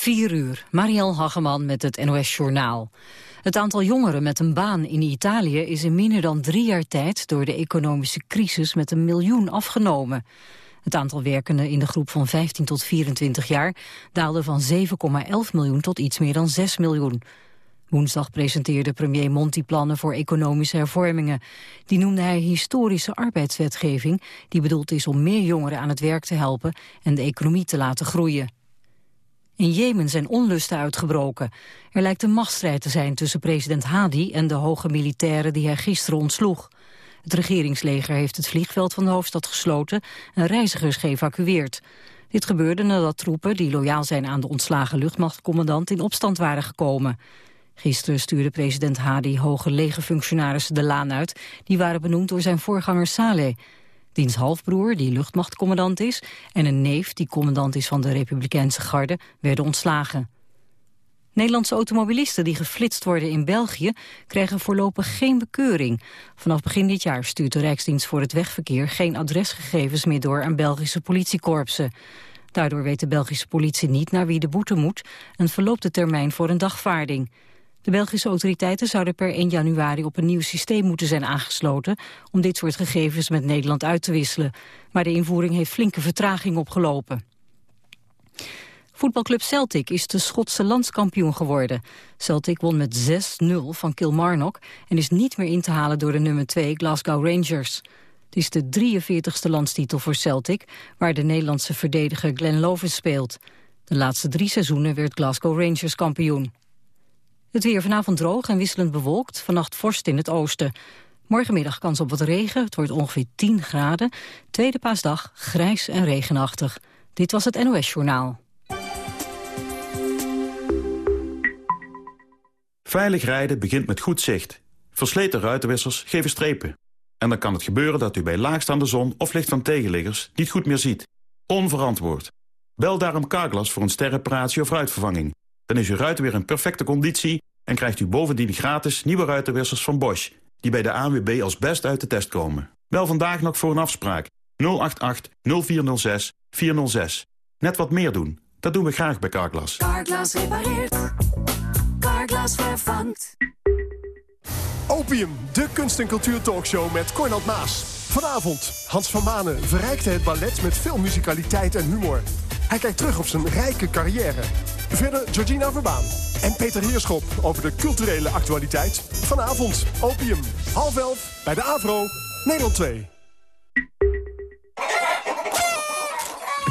4 uur, Marielle Hageman met het NOS Journaal. Het aantal jongeren met een baan in Italië is in minder dan drie jaar tijd... door de economische crisis met een miljoen afgenomen. Het aantal werkenden in de groep van 15 tot 24 jaar... daalde van 7,11 miljoen tot iets meer dan 6 miljoen. Woensdag presenteerde premier Monti plannen voor economische hervormingen. Die noemde hij historische arbeidswetgeving... die bedoeld is om meer jongeren aan het werk te helpen... en de economie te laten groeien. In Jemen zijn onlusten uitgebroken. Er lijkt een machtsstrijd te zijn tussen president Hadi en de hoge militairen die hij gisteren ontsloeg. Het regeringsleger heeft het vliegveld van de hoofdstad gesloten en reizigers geëvacueerd. Dit gebeurde nadat troepen die loyaal zijn aan de ontslagen luchtmachtcommandant in opstand waren gekomen. Gisteren stuurde president Hadi hoge legerfunctionarissen de laan uit. Die waren benoemd door zijn voorganger Saleh. Diens halfbroer, die luchtmachtcommandant is... en een neef, die commandant is van de Republikeinse Garde, werden ontslagen. Nederlandse automobilisten die geflitst worden in België... krijgen voorlopig geen bekeuring. Vanaf begin dit jaar stuurt de Rijksdienst voor het Wegverkeer... geen adresgegevens meer door aan Belgische politiekorpsen. Daardoor weet de Belgische politie niet naar wie de boete moet... en verloopt de termijn voor een dagvaarding. De Belgische autoriteiten zouden per 1 januari op een nieuw systeem moeten zijn aangesloten om dit soort gegevens met Nederland uit te wisselen. Maar de invoering heeft flinke vertraging opgelopen. Voetbalclub Celtic is de Schotse landskampioen geworden. Celtic won met 6-0 van Kilmarnock en is niet meer in te halen door de nummer 2 Glasgow Rangers. Het is de 43ste landstitel voor Celtic, waar de Nederlandse verdediger Glenn Lovens speelt. De laatste drie seizoenen werd Glasgow Rangers kampioen. Het weer vanavond droog en wisselend bewolkt. Vannacht vorst in het oosten. Morgenmiddag kans op wat regen. Het wordt ongeveer 10 graden. Tweede paasdag grijs en regenachtig. Dit was het NOS Journaal. Veilig rijden begint met goed zicht. Versleten ruitenwissers geven strepen. En dan kan het gebeuren dat u bij laagstaande zon of licht van tegenliggers niet goed meer ziet. Onverantwoord. Bel daarom Carglass voor een sterreparatie of ruitvervanging. Dan is uw ruit weer in perfecte conditie en krijgt u bovendien gratis nieuwe ruitenwissers van Bosch... die bij de ANWB als best uit de test komen. Wel vandaag nog voor een afspraak. 088 0406 406. Net wat meer doen. Dat doen we graag bij Carglass. Carglass repareert. Carglass vervangt. Opium, de kunst- en cultuurtalkshow met Cornald Maas. Vanavond, Hans van Manen verrijkte het ballet met veel muzikaliteit en humor. Hij kijkt terug op zijn rijke carrière. Verder Georgina Verbaan en Peter Heerschop over de culturele actualiteit. Vanavond, Opium, half elf, bij de AVRO, Nederland 2.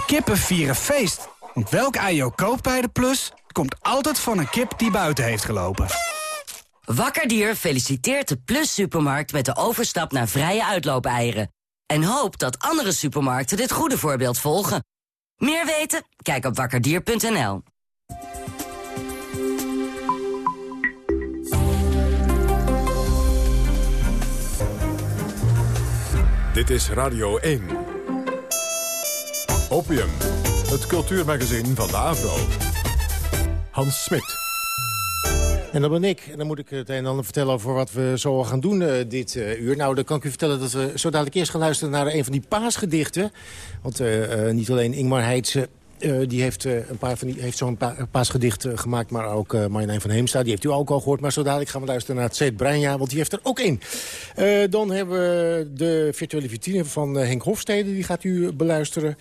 Kippen vieren feest. Want welk ei je koopt bij de Plus... komt altijd van een kip die buiten heeft gelopen. Wakkerdier feliciteert de Plus Supermarkt met de overstap naar vrije uitloopeieren. En hoopt dat andere supermarkten dit goede voorbeeld volgen. Meer weten? Kijk op wakkerdier.nl. Dit is Radio 1. Opium, het cultuurmagazin van de Avro. Hans Smit. En dat ben ik. En dan moet ik het een en ander vertellen over wat we zo gaan doen uh, dit uh, uur. Nou, dan kan ik u vertellen dat we zo dadelijk eerst gaan luisteren naar een van die paasgedichten. Want uh, niet alleen Ingmar Heidse die heeft, een paar heeft zo'n pa paasgedicht gemaakt, maar ook uh, Marjolein van Heemstra. Die heeft u ook al gehoord, maar zo dadelijk gaan we luisteren naar het Zet Breinja, want die heeft er ook één. dan hebben we de virtuele vitrine van Henk Hofstede, die gaat u beluisteren.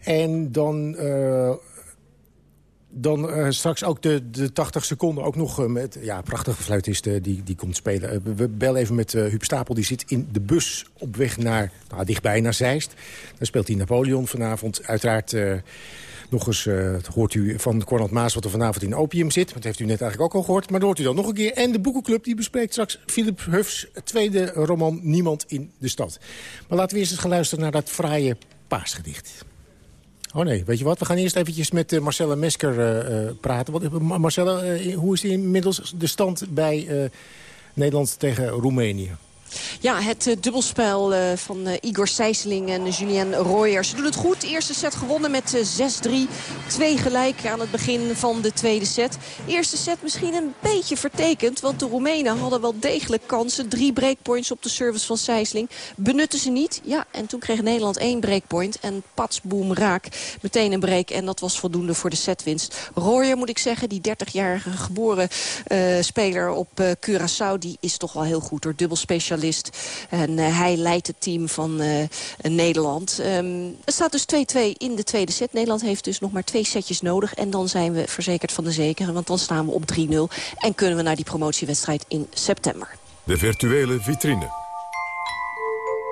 En dan dan uh, straks ook de, de 80 seconden ook nog uh, met... Ja, prachtige fluitist uh, die, die komt spelen. we, we bellen even met Huub Stapel. Die zit in de bus op weg naar, nou, dichtbij naar Zeist. Daar speelt hij Napoleon vanavond. Uiteraard nog eens hoort u van Cornel Maas wat er vanavond in Opium zit. Dat heeft u net eigenlijk ook al gehoord. Maar dan hoort u dan nog een keer. En de boekenclub die bespreekt straks Philip Huffs tweede roman Niemand in de Stad. Maar laten we eerst eens gaan luisteren naar dat fraaie paasgedicht. Oh nee, weet je wat? We gaan eerst eventjes met uh, Marcella Mesker uh, praten. Wat, Marcella, hoe is inmiddels de stand bij Nederland tegen Roemenië? Ja, het uh, dubbelspel uh, van uh, Igor Sijsling en Julien Royer. Ze doen het goed. Eerste set gewonnen met 6-3. Twee gelijk aan het begin van de tweede set. Eerste set misschien een beetje vertekend. Want de Roemenen hadden wel degelijk kansen. Drie breakpoints op de service van Sijsling. Benutten ze niet. Ja, en toen kreeg Nederland één breakpoint. En pats, boom, raak. Meteen een break. En dat was voldoende voor de setwinst. Royer moet ik zeggen, die 30-jarige geboren speler op Curaçao... die is toch wel heel goed door dubbelspecialist. En uh, hij leidt het team van uh, Nederland. Um, het staat dus 2-2 in de tweede set. Nederland heeft dus nog maar twee setjes nodig. En dan zijn we verzekerd van de zekere. Want dan staan we op 3-0. En kunnen we naar die promotiewedstrijd in september. De virtuele vitrine.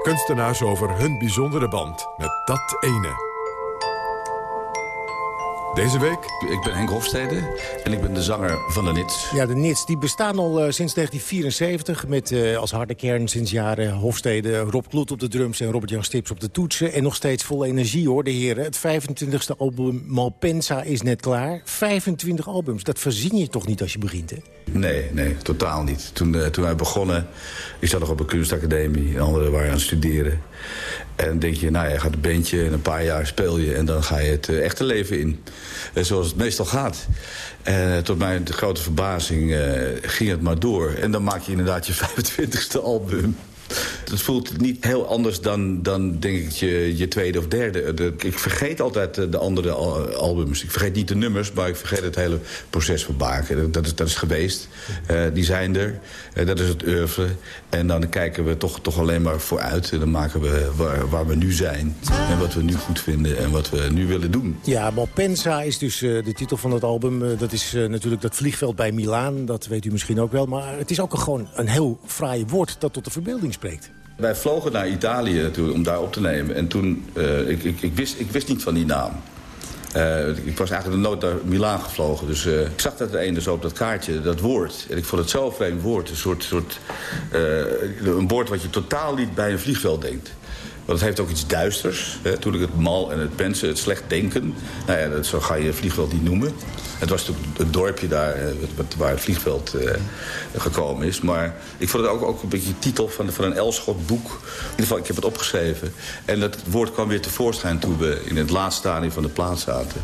Kunstenaars over hun bijzondere band met dat ene. Deze week? Ik ben Henk Hofstede en ik ben de zanger van de Nits. Ja, de Nits die bestaan al uh, sinds 1974 met uh, als harde kern sinds jaren Hofstede, Rob Kloet op de drums en Robert-Jan Stips op de toetsen. En nog steeds vol energie hoor, de heren. Het 25e album Malpensa is net klaar. 25 albums, dat verzin je toch niet als je begint, hè? Nee, nee, totaal niet. Toen, uh, toen wij begonnen, ik zat nog op een kunstacademie en anderen waren aan het studeren. En dan denk je, nou ja, gaat een bandje en een paar jaar speel je... en dan ga je het uh, echte leven in. Uh, zoals het meestal gaat. En uh, tot mijn grote verbazing ging het maar door. En dan maak je inderdaad je 25e album. Het voelt niet heel anders dan, dan denk ik, je, je tweede of derde. De, ik vergeet altijd de andere albums. Ik vergeet niet de nummers, maar ik vergeet het hele proces van maken. Dat is, dat is geweest. Uh, die zijn er. Dat is het oeuvre. En dan kijken we toch, toch alleen maar vooruit. En dan maken we waar, waar we nu zijn. En wat we nu goed vinden en wat we nu willen doen. Ja, Malpensa is dus de titel van het album. dat is natuurlijk dat vliegveld bij Milaan. Dat weet u misschien ook wel. Maar het is ook een, gewoon een heel fraai woord dat tot de verbeelding spreekt. Wij vlogen naar Italië om daar op te nemen. En toen, uh, ik, ik, ik, wist, ik wist niet van die naam. Uh, ik was eigenlijk nooit naar Milaan gevlogen. Dus uh, ik zag dat een dus op dat kaartje, dat woord. En ik vond het zo'n vreemd woord. Een soort, soort een woord wat je totaal niet bij een vliegveld denkt. Want het heeft ook iets duisters. Hè? Toen ik het mal en het pensen, het slecht denken. Nou ja, dat, zo ga je vliegveld niet noemen. Het was natuurlijk het dorpje daar waar het vliegveld uh, gekomen is. Maar ik vond het ook, ook een beetje titel van, van een Elschot boek. In ieder geval, ik heb het opgeschreven. En dat woord kwam weer tevoorschijn toen we in het laatste stadium van de plaats zaten.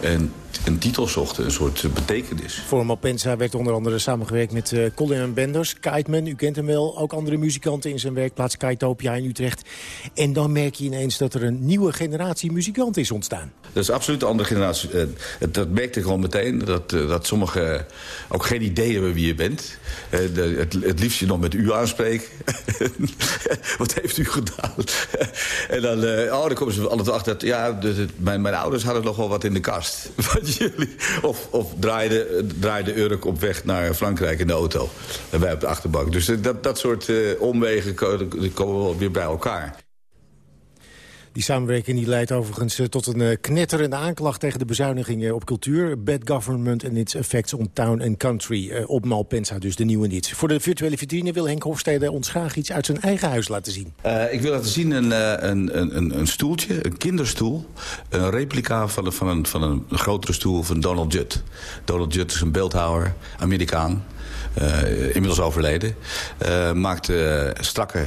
En een titel zochten, een soort betekenis. Voor Malpensa werd onder andere samengewerkt met uh, Colin Benders, Kiteman, u kent hem wel. Ook andere muzikanten in zijn werkplaats Kitopia in Utrecht. En dan merk je ineens dat er een nieuwe generatie muzikanten is ontstaan. Dat is absoluut een andere generatie. Uh, dat merkte ik gewoon meteen, dat, dat sommigen ook geen idee hebben wie je bent. Het, het liefst je nog met u aanspreken. Wat heeft u gedaan? en dan, oh, dan komen ze altijd achter dat, ja, mijn, mijn ouders hadden nog wel wat in de kast Of, of draaide, draaide Urk op weg naar Frankrijk in de auto. En wij op de achterbank. Dus dat, dat soort uh, omwegen komen wel weer bij elkaar. Die samenwerking die leidt overigens tot een knetterende aanklacht... tegen de bezuinigingen op cultuur. Bad government and its effects on town and country. Op Malpensa, dus de nieuwe niets. Voor de virtuele vitrine wil Henk Hofstede ons graag iets uit zijn eigen huis laten zien. Ik wil laten zien een, een, een, een, stoeltje, een kinderstoel. Een replica van, van, een, van een grotere stoel van Donald Judd. Donald Judd is een beeldhouwer, Amerikaan. Inmiddels overleden. maakte strakke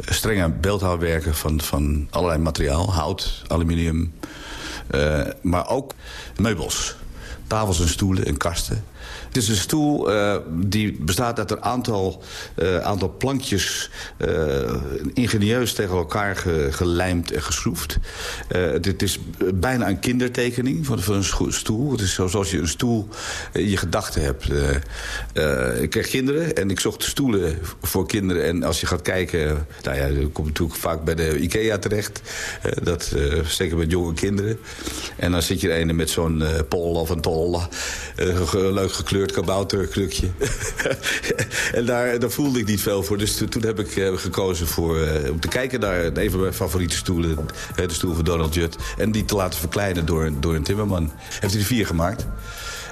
strenge beeldhouwwerken van, van allerlei materiaal. Hout, aluminium, uh, maar ook meubels. Tafels en stoelen en kasten. Het is een stoel uh, die bestaat uit een aantal, uh, aantal plankjes uh, ingenieus tegen elkaar ge, gelijmd en geschroefd. dit is bijna een kindertekening van, van een stoel. Het is zoals je een stoel in je gedachten hebt. ik kreeg kinderen en ik zocht stoelen voor kinderen. En als je gaat kijken, nou ja, je komt natuurlijk vaak bij de IKEA terecht. dat, zeker met jonge kinderen. En dan zit je er een met zo'n pol of een tol. leuk gekleurd gekleurd kabouterkrukje. en daar, daar voelde ik niet veel voor. Dus toen heb ik uh, gekozen voor, uh, om te kijken naar een van mijn favoriete stoelen. de stoel van Donald Judd. En die te laten verkleinen door, door een timmerman. Heeft hij er vier gemaakt.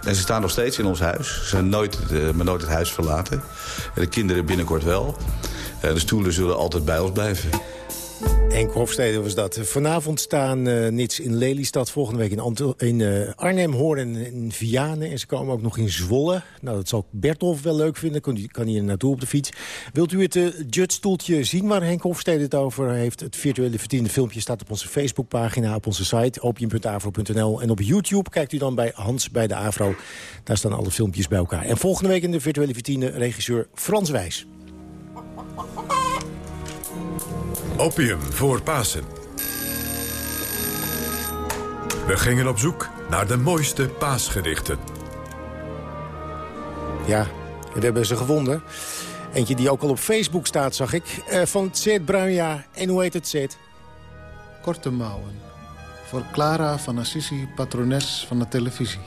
En ze staan nog steeds in ons huis. Ze zijn nooit, uh, maar nooit het huis verlaten. En de kinderen binnenkort wel. de stoelen zullen altijd bij ons blijven. Henk Hofstede was dat. Vanavond staan uh, Nits in Lelystad, volgende week in, in uh, Arnhem, Hoorn en in Vianen. En ze komen ook nog in Zwolle. Nou, dat zal Bertolf wel leuk vinden, kan, kan hij er naartoe op de fiets. Wilt u het uh, Judge-stoeltje zien waar Henk Hofstede het over heeft? Het virtuele verdiende filmpje staat op onze Facebookpagina, op onze site, opium.avro.nl. En op YouTube kijkt u dan bij Hans bij de Avro. Daar staan alle filmpjes bij elkaar. En volgende week in de virtuele verdiende regisseur Frans Wijs. Opium voor Pasen. We gingen op zoek naar de mooiste paasgedichten. Ja, we hebben ze gevonden. Eentje die ook al op Facebook staat, zag ik. Uh, van Zet Bruinja. En hoe heet het, Zet? Korte mouwen. Voor Clara van Assisi, patrones van de televisie.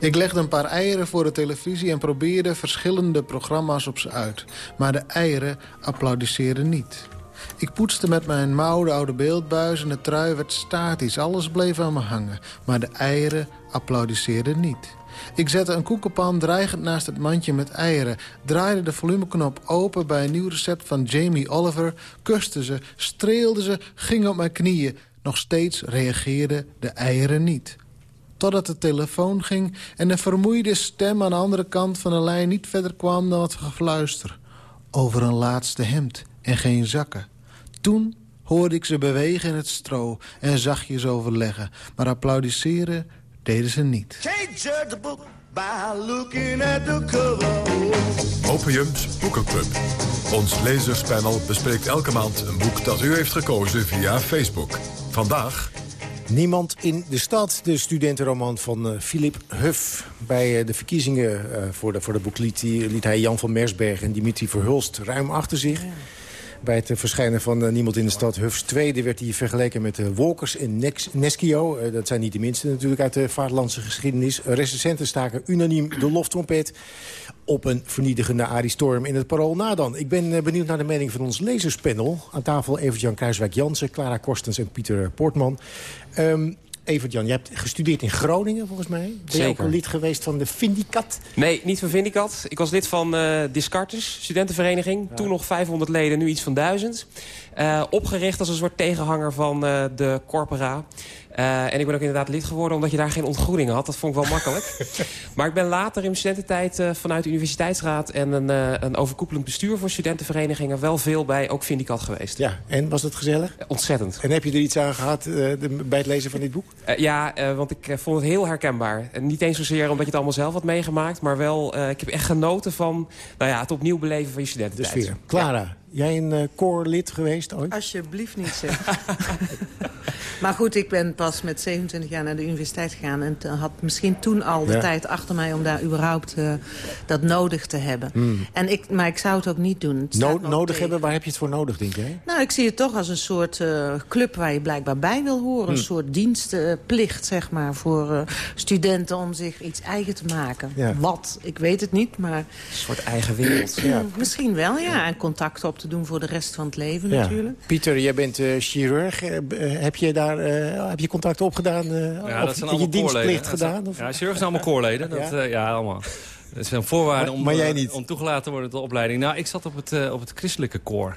Ik legde een paar eieren voor de televisie en probeerde verschillende programma's op ze uit. Maar de eieren applaudisseerden niet. Ik poetste met mijn mouw de oude beeldbuis en de trui werd statisch. Alles bleef aan me hangen, maar de eieren applaudisseerden niet. Ik zette een koekenpan dreigend naast het mandje met eieren... draaide de volumeknop open bij een nieuw recept van Jamie Oliver... kuste ze, streelde ze, ging op mijn knieën. Nog steeds reageerden de eieren niet. Totdat de telefoon ging en de vermoeide stem aan de andere kant van de lijn... niet verder kwam dan wat gefluister. Over een laatste hemd en geen zakken. Toen hoorde ik ze bewegen in het stro en zachtjes overleggen. Maar applaudisseren deden ze niet. Opiums Boekenclub. Ons lezerspanel bespreekt elke maand een boek dat u heeft gekozen via Facebook. Vandaag... Niemand in de stad, de studentenroman van uh, Philip Huff. Bij uh, de verkiezingen uh, voor, de, voor de boek liet, liet, hij Jan van Mersberg en Dimitri Verhulst ruim achter zich. Bij het verschijnen van uh, Niemand in de Stad Hufs tweede werd hij vergeleken met uh, Wolkers en Nex. Uh, dat zijn niet de minste natuurlijk uit de vaderlandse geschiedenis. Recensenten staken unaniem de loftrompet op een vernietigende Arie Storm in het parool na dan. Ik ben benieuwd naar de mening van ons lezerspanel. Aan tafel Evert-Jan Kruiswijk-Jansen, Clara Korstens en Pieter Poortman. Um, Evert-Jan, je hebt gestudeerd in Groningen volgens mij. Ben Zeker. je ook een lid geweest van de Vindicat? Nee, niet van Vindicat. Ik was lid van uh, Discartes, studentenvereniging. Ja. Toen nog 500 leden, nu iets van 1000. Uh, opgericht als een soort tegenhanger van uh, de Corpora. Uh, en ik ben ook inderdaad lid geworden omdat je daar geen ontgroening had. Dat vond ik wel makkelijk. maar ik ben later in mijn studententijd vanuit de universiteitsraad... en een, een overkoepelend bestuur voor studentenverenigingen... wel veel bij ook Vindicat geweest. Ja, en was het gezellig? ontzettend. En heb je er iets aan gehad de, bij het lezen van dit boek? ja, want ik vond het heel herkenbaar. En niet eens zozeer omdat je het allemaal zelf had meegemaakt... maar wel, ik heb echt genoten van nou ja, het opnieuw beleven van je studententijd. De sfeer. Clara, ja. Jij een uh, koorlid geweest ooit? Alsjeblieft niet, zeg. maar goed, ik ben pas met 27 jaar naar de universiteit gegaan... en had misschien toen al de ja. tijd achter mij om daar überhaupt uh, dat nodig te hebben. Mm. En ik, maar ik zou het ook niet doen. No nodig tegen. hebben? Waar heb je het voor nodig, denk jij? Nou, ik zie het toch als een soort uh, club waar je blijkbaar bij wil horen. Mm. Een soort dienstplicht, zeg maar, voor studenten om zich iets eigen te maken. Ja. Wat? Ik weet het niet, maar... Een soort eigen wereld. ja. Misschien wel, ja. En contact op te doen voor de rest van het leven ja. natuurlijk. Pieter, jij bent uh, chirurg. Uh, heb je daar uh, heb je contact opgedaan? ja, of dat zijn je dienstplicht gedaan? Of? Ja, chirurg zijn allemaal koorleden. Dat, ja? ja, allemaal. Dat is een voorwaarde om, maar jij niet. om toegelaten te worden tot de opleiding. Nou, ik zat op het, op het christelijke koor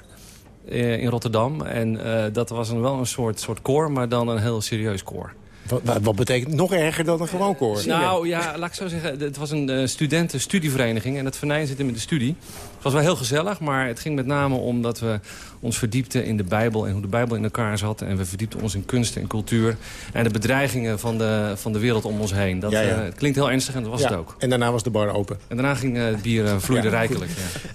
in Rotterdam. En dat was een, wel een soort, soort koor, maar dan een heel serieus koor. Wat, wat, betekent nog erger dan een gewoon koor? Nou ja, laat ik zo zeggen. Het was een uh, studentenstudievereniging. En het venijn zit in met de studie. Het was wel heel gezellig, maar het ging met name om dat we ons verdiepten in de Bijbel... en hoe de Bijbel in elkaar zat. En we verdiepten ons in kunst en cultuur. En de bedreigingen van de, van de wereld om ons heen. Dat ja, ja. Uh, het klinkt heel ernstig en dat was ja. het ook. En daarna was de bar open. En daarna ging uh, het bier vloeide rijkelijk.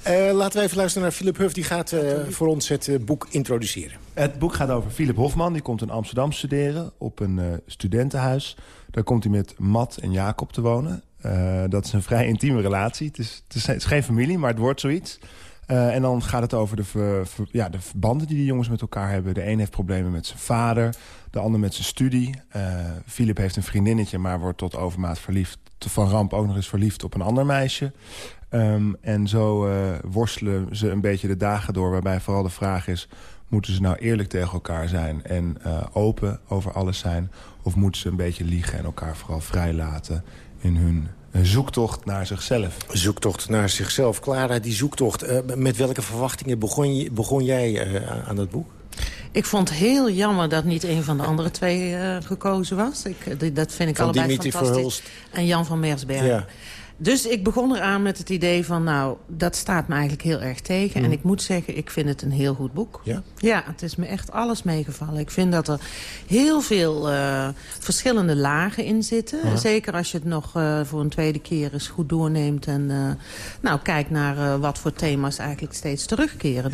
Uh, laten we even luisteren naar Philip Huff. Die gaat voor ons het boek introduceren. Het boek gaat over Philip Hofman. Die komt in Amsterdam studeren op een studentenhuis. Daar komt hij met Matt en Jacob te wonen. Uh, dat is een vrij intieme relatie. Het is, het is, geen familie, maar het wordt zoiets. Uh, en dan gaat het over de, ver, ja, de verbanden die die jongens met elkaar hebben. De een heeft problemen met zijn vader, de ander met zijn studie. Uh, Philip heeft een vriendinnetje, maar wordt tot overmaat verliefd. Van ramp ook nog eens verliefd op een ander meisje. Um, en zo worstelen ze een beetje de dagen door... waarbij vooral de vraag is... moeten ze nou eerlijk tegen elkaar zijn en open over alles zijn... of moeten ze een beetje liegen en elkaar vooral vrijlaten in hun zoektocht naar zichzelf. Zoektocht naar zichzelf. Clara, die zoektocht. Uh, met welke verwachtingen begon, je, begon jij uh, aan dat boek? Ik vond het heel jammer dat niet een van de andere twee uh, gekozen was. Ik, dat vind ik van allebei Dimitri fantastisch. Verhulst. En Jan van Meersberg. Ja. Dus ik begon eraan met het idee van, nou, dat staat me eigenlijk heel erg tegen. Mm. En ik moet zeggen, ik vind het een heel goed boek. Ja? Ja, het is me echt alles meegevallen. Ik vind dat er heel veel uh, verschillende lagen in zitten. Ja. Zeker als je het nog uh, voor een tweede keer eens goed doorneemt. En uh, nou, kijkt naar wat voor thema's eigenlijk steeds terugkeren.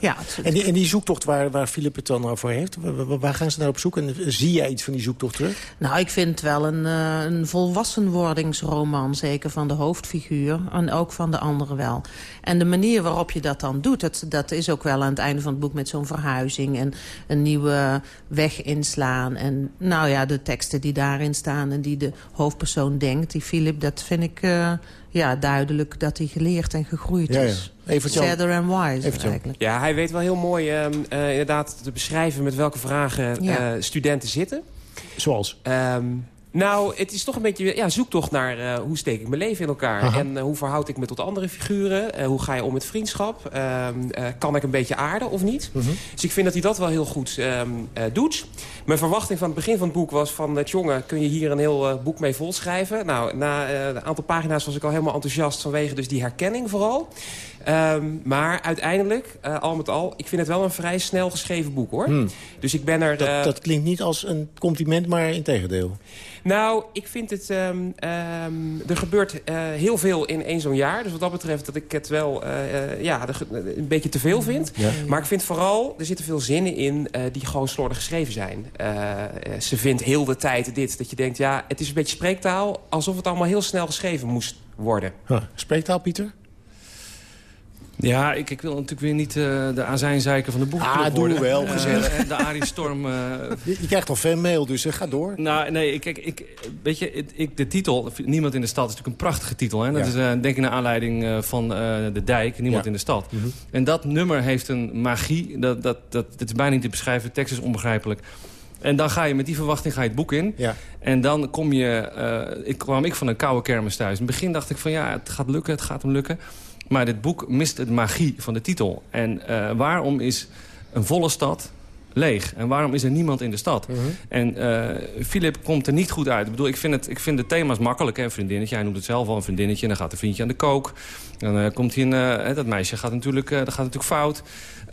Ja, En, die, en die zoektocht waar, waar Philip het dan over heeft, waar, waar gaan ze naar op zoek? En zie jij iets van die zoektocht terug? Nou, ik vind het wel een, een volwassenwordingsroman, zeker van de hoofdfiguur. En ook van de anderen wel. En de manier waarop je dat dan doet, dat, dat is ook wel aan het einde van het boek met zo'n verhuizing. En een nieuwe weg inslaan. En nou ja, de teksten die daarin staan en die de hoofdpersoon denkt, die Philip, dat vind ik uh, ja, duidelijk dat hij geleerd en gegroeid ja, ja. is. Evert-Jan. Sadder and wise Evert-Jan. eigenlijk. Ja, hij weet wel heel mooi uh, uh, inderdaad te beschrijven met welke vragen Ja. uh, studenten zitten. Zoals? Um, nou, het is toch een beetje ja, zoektocht naar uh, hoe steek ik mijn leven in elkaar. Aha. En uh, hoe verhoud ik me tot andere figuren. Uh, hoe ga je om met vriendschap. Uh, kan ik een beetje aarden of niet. Mhm. Dus ik vind dat hij dat wel heel goed um, doet. Mijn verwachting van het begin van het boek was van... het jongen, kun je hier een heel boek mee volschrijven? Nou, na een aantal pagina's was ik al helemaal enthousiast... vanwege dus die herkenning vooral. Um, maar uiteindelijk, uh, al met al, ik vind het wel een vrij snel geschreven boek, hoor. Hmm. Dus ik ben er... Dat, uh, dat klinkt niet als een compliment, maar in tegendeel. Nou, ik vind het... Um, um, er gebeurt uh, heel veel in één zo'n jaar. Dus wat dat betreft dat ik het wel ja, een beetje te veel vind. Ja. Maar ik vind vooral, er zitten veel zinnen in die gewoon slordig geschreven zijn. ze vindt heel de tijd dit, dat je denkt... ja, het is een beetje spreektaal... alsof het allemaal heel snel geschreven moest worden. Huh. Spreektaal, Pieter? Ja, ik, ik wil natuurlijk weer niet uh, de azijnzeiker van de boek Ah, doe wel, Uh, gezellig. de Arie Storm... Uh, je, je, krijgt al fanmail, dus ga door. Nou, nee, kijk, ik, weet je, ik, de titel, Niemand in de Stad, is natuurlijk een prachtige titel. Hè? Dat Ja. is denk ik naar aanleiding van De Dijk, Niemand Ja. in de Stad. Mhm. En dat nummer heeft een magie, dat, dat, dat, dat is bijna niet te beschrijven. De tekst is onbegrijpelijk. En dan ga je met die verwachting ga je het boek in. Ja. En dan kom je, ik, kwam ik van een koude kermis thuis. In het begin dacht ik van ja, het gaat lukken, het gaat hem lukken. Maar dit boek mist de magie van de titel. En uh, waarom is een volle stad leeg? En waarom is er niemand in de stad? Mhm. En uh, Philip komt er niet goed uit. Ik bedoel, ik vind, het, ik vind de thema's makkelijk. Hè? Een vriendinnetje, hij noemt het zelf al een vriendinnetje. En dan gaat een vriendje aan de kook. Dan uh, komt hij uh, dat meisje gaat natuurlijk, dat gaat natuurlijk fout.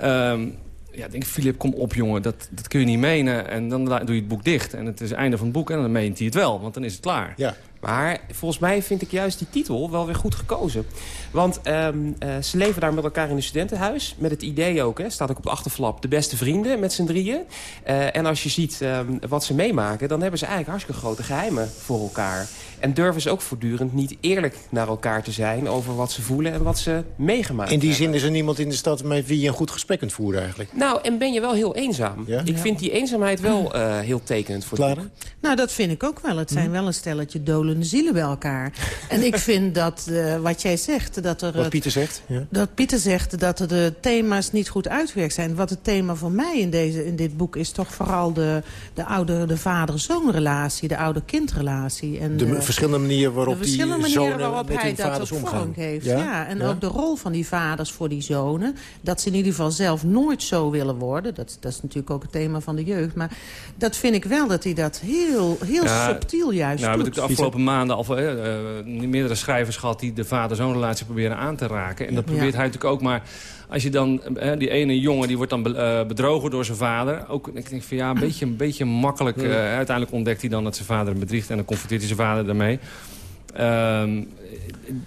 Um, ja, ik denk, Philip, kom op, jongen. Dat, dat kun je niet menen. En dan doe je het boek dicht. En het is het einde van het boek. En dan meent hij het wel. Want dan is het klaar. Ja. Maar volgens mij vind ik juist die titel wel weer goed gekozen. Want um, uh, ze leven daar met elkaar in een studentenhuis. Met het idee ook, hè, staat ook op de achterflap... de beste vrienden met z'n drieën. Uh, en als je ziet um, wat ze meemaken... dan hebben ze eigenlijk hartstikke grote geheimen voor elkaar. En durven ze ook voortdurend niet eerlijk naar elkaar te zijn... over wat ze voelen en wat ze meegemaakt In die hebben. zin is er niemand in de stad met wie je een goed gesprek kunt voeren eigenlijk. Nou, en ben je wel heel eenzaam. Ja? Ik vind die eenzaamheid wel uh, heel tekenend voor het Clara? boek. Nou, dat vind ik ook wel. Het zijn wel een stelletje dolende zielen bij elkaar. en ik vind dat, uh, wat jij zegt... Dat er, Wat Pieter zegt? Ja. Dat Pieter zegt dat er de thema's niet goed uitgewerkt zijn. Wat het thema voor mij in, deze, in dit boek is toch vooral de, de ouder, de vader-zoonrelatie, de ouder-kindrelatie. En De uh, verschillende manieren waarop de verschillende die manieren zonen waarop met hij hun dat vaders omgaan. geeft. Ja? Ja, en Ja? ook de rol van die vaders voor die zonen. Dat ze in ieder geval zelf nooit zo willen worden. Dat, dat is natuurlijk ook het thema van de jeugd. Maar dat vind ik wel dat hij dat heel, heel Ja, subtiel juist Nou, doet. de afgelopen maanden al uh, uh, meerdere schrijvers gehad... die de vader-zoon-relatie proberen aan te raken. En dat probeert Ja. hij natuurlijk ook maar... Als je dan, uh, die ene jongen die wordt dan be bedrogen door zijn vader. Ook, ik denk van ja, een beetje, een beetje makkelijk. Uh, uiteindelijk ontdekt hij dan dat zijn vader hem bedriegt. En dan confronteert hij zijn vader daarmee. Um,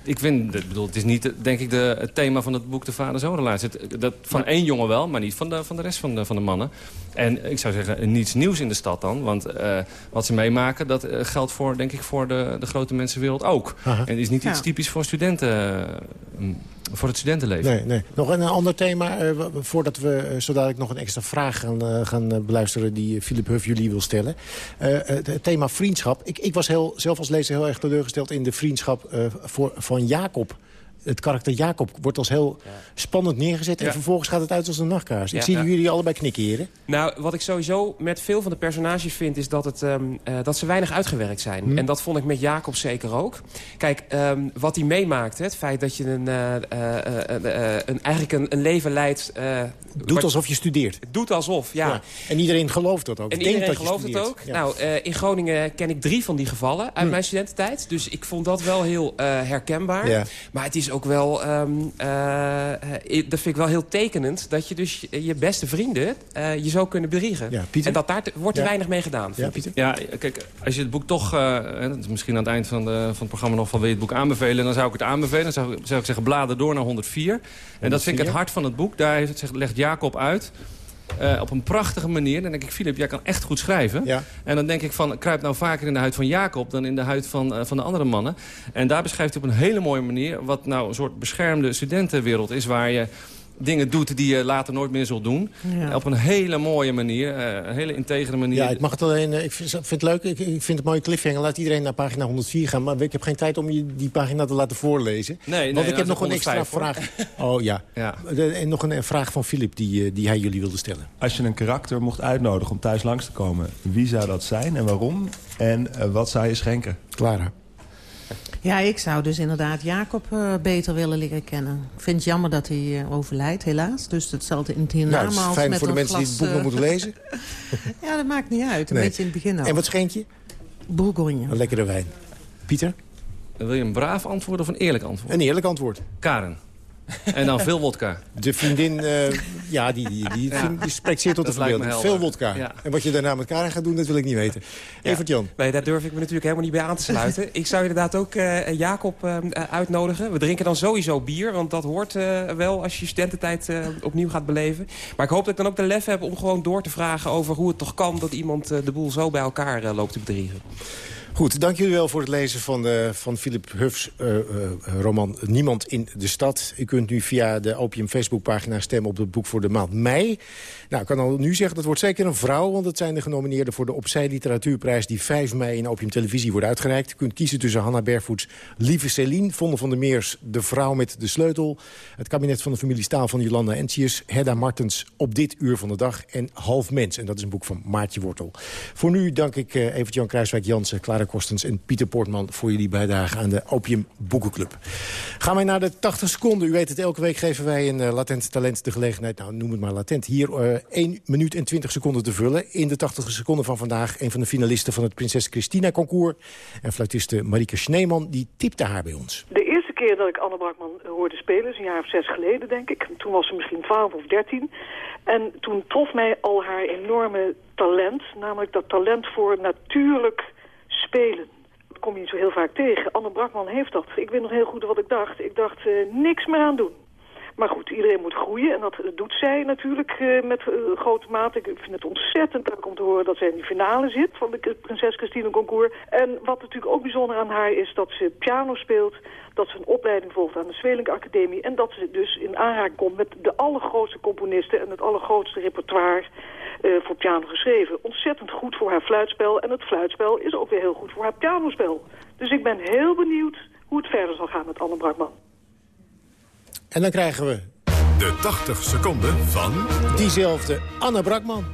ik vind, ik bedoel, het is niet, denk ik, de, het thema van het boek de vader-zoon-relatie. Dat Van één jongen wel, maar niet van de, van de rest van de, van de mannen. En ik zou zeggen, niets nieuws in de stad dan. Want uh, wat ze meemaken, dat uh, geldt voor, denk ik, voor de, de grote mensenwereld ook. Aha. En het is niet Ja. iets typisch voor studenten, uh, voor het studentenleven. Nee, nee. Nog een ander thema, uh, voordat we uh, zo dadelijk nog een extra vraag gaan, gaan beluisteren... die Philip Huff jullie wil stellen. het thema vriendschap. Ik, ik was heel, zelf als lezer heel erg teleurgesteld in de vriendschap voor, van Jacob het karakter Jacob wordt als heel spannend neergezet... en Ja. vervolgens gaat het uit als een nachtkaars. Ik zie jullie allebei knikken, heren. Nou, wat ik sowieso met veel van de personages vind... is dat, het, ehm, eh, dat ze weinig uitgewerkt zijn. Hm. En dat vond ik met Jacob zeker ook. Kijk, ehm, wat hij meemaakt, hè, het feit dat je een, eh, eh, een, eigenlijk een, een leven leidt... Doet wat- alsof je studeert. Doet alsof, ja. En iedereen gelooft dat ook. En iedereen dat gelooft het studeert. ook. Nou, in Groningen ken ik drie van die gevallen uit Hm. mijn studententijd. Dus ik vond dat wel heel herkenbaar. Maar het is ook wel... ehm, eh, eh, dat vind ik wel heel tekenend... dat je dus je beste vrienden eh, je zo kunnen bedriegen. Ja, Pieter? En dat daar te- wordt er Ja. weinig mee gedaan. ik. Ja, kijk, als je het boek toch... eh, misschien aan het eind van, de, van het programma nog van... wil je het boek aanbevelen? Dan zou ik het aanbevelen. Dan zou, ik- zou ik zeggen, blader door naar 104. En dat vind ik het hart van het boek. Daar heeft het, zegt- legt Jacob uit... eh, op een prachtige manier. Dan denk ik, Filip, jij kan echt goed schrijven. Ja. En dan denk ik van, kruip nou vaker in de huid van Jacob... dan in de huid van, eh, van de andere mannen. En daar beschrijft hij op een hele mooie manier... wat nou een soort beschermde studentenwereld is... waar je dingen doet die je later nooit meer zult doen. Ja. Op een hele mooie manier. eh, een hele integere manier. Ja, ik mag het alleen. eh, Ik vind, vind het leuk. Ik, ik vind het een mooie cliffhanger. Laat iedereen naar pagina 104 gaan. Maar ik heb geen tijd om je die pagina te laten voorlezen. Nee, nee, Want ik heb nog een extra 105, vraag. Oh ja. En nog een, vraag van Filip die, eh, die hij jullie wilde stellen. Als je een karakter mocht uitnodigen om thuis langs te komen... wie zou dat zijn en waarom? En wat zou je schenken? Clara. Ja, ik zou dus inderdaad Jacob eh, beter willen leren kennen. Ik vind het jammer dat hij eh, overlijdt, helaas. Dus dat zal in het Nou, het is fijn met voor de mensen die het boek nog eh, moeten lezen. ja, dat maakt niet uit. Een Nee. beetje in het begin al. En wat schenk je? Bourgogne. Een lekkere wijn. Pieter? Wil je een braaf antwoord of een eerlijk antwoord? Een eerlijk antwoord. Karen. En dan veel wodka. De vriendin, eh, ja, die, die, die, Ja. die spreekt zeer tot de Dat verbeelding. Veel wodka. Ja. En wat je daarna met Karen gaat doen, dat wil ik niet weten. Evert Jan. Nee, daar durf ik me natuurlijk helemaal niet bij aan te sluiten. ik zou inderdaad ook eh, Jacob eh, uitnodigen. We drinken dan sowieso bier, want dat hoort eh, wel als je studententijd eh, opnieuw gaat beleven. Maar ik hoop dat ik dan ook de lef heb om gewoon door te vragen over hoe het toch kan dat iemand de boel zo bij elkaar eh, loopt te bedriegen. Goed, dank jullie wel voor het lezen van, eh, van Philip Huffs eh, eh, roman Niemand in de Stad. U kunt nu via de Opium Facebookpagina stemmen op het boek voor de maand mei. Nou, ik kan al nu zeggen, dat wordt zeker een vrouw... want het zijn de genomineerden voor de Opzij Literatuurprijs... die 5 mei in Opium Televisie wordt uitgereikt. U kunt kiezen tussen Hanna Bervoets, Lieve Celine... Vonne van der Meers, De Vrouw met de Sleutel... het kabinet van de familie Staal van Jolanda Entius... Hedda Martens, Op dit uur van de dag en Half Mens. En dat is een boek van Maartje Wortel. Voor nu dank ik eh, Evert-Jan Kruiswijk-Jansen, Clara Kostens en Pieter Portman... voor jullie bijdrage aan de Opium Boekenclub. Gaan wij naar de 80 seconden. U weet het, elke week geven wij een eh, latent talent de gelegenheid... nou, noem het maar latent, hier eh 1 minuut en 20 seconden te vullen. In de 80 seconden van vandaag een van de finalisten van het Prinses Christina Concours... en fluitiste Marike Schneeman, die tipte haar bij ons. De eerste keer dat ik Anne Brakman hoorde spelen, is een jaar of zes geleden, denk ik. Toen was ze misschien 12 of 13. En toen trof mij al haar enorme talent, namelijk dat talent voor natuurlijk spelen. Kom je niet zo heel vaak tegen. Anne Brakman heeft dat. Ik weet nog heel goed wat ik dacht. Ik dacht, eh, niks meer aan doen. Maar goed, iedereen moet groeien en dat doet zij natuurlijk eh, met eh, grote mate. Ik vind het ontzettend leuk om te horen dat zij in de finale zit van de Prinses Christine Concours. En wat natuurlijk ook bijzonder aan haar is dat ze piano speelt, dat ze een opleiding volgt aan de Zwelink Academie en dat ze dus in aanraking komt met de allergrootste componisten en het allergrootste repertoire eh, voor piano geschreven. Ontzettend goed voor haar fluitspel en het fluitspel is ook weer heel goed voor haar pianospel. Dus ik ben heel benieuwd hoe het verder zal gaan met Anne Brakman. En dan krijgen we... De 80 seconden van... Diezelfde Anne Brakman.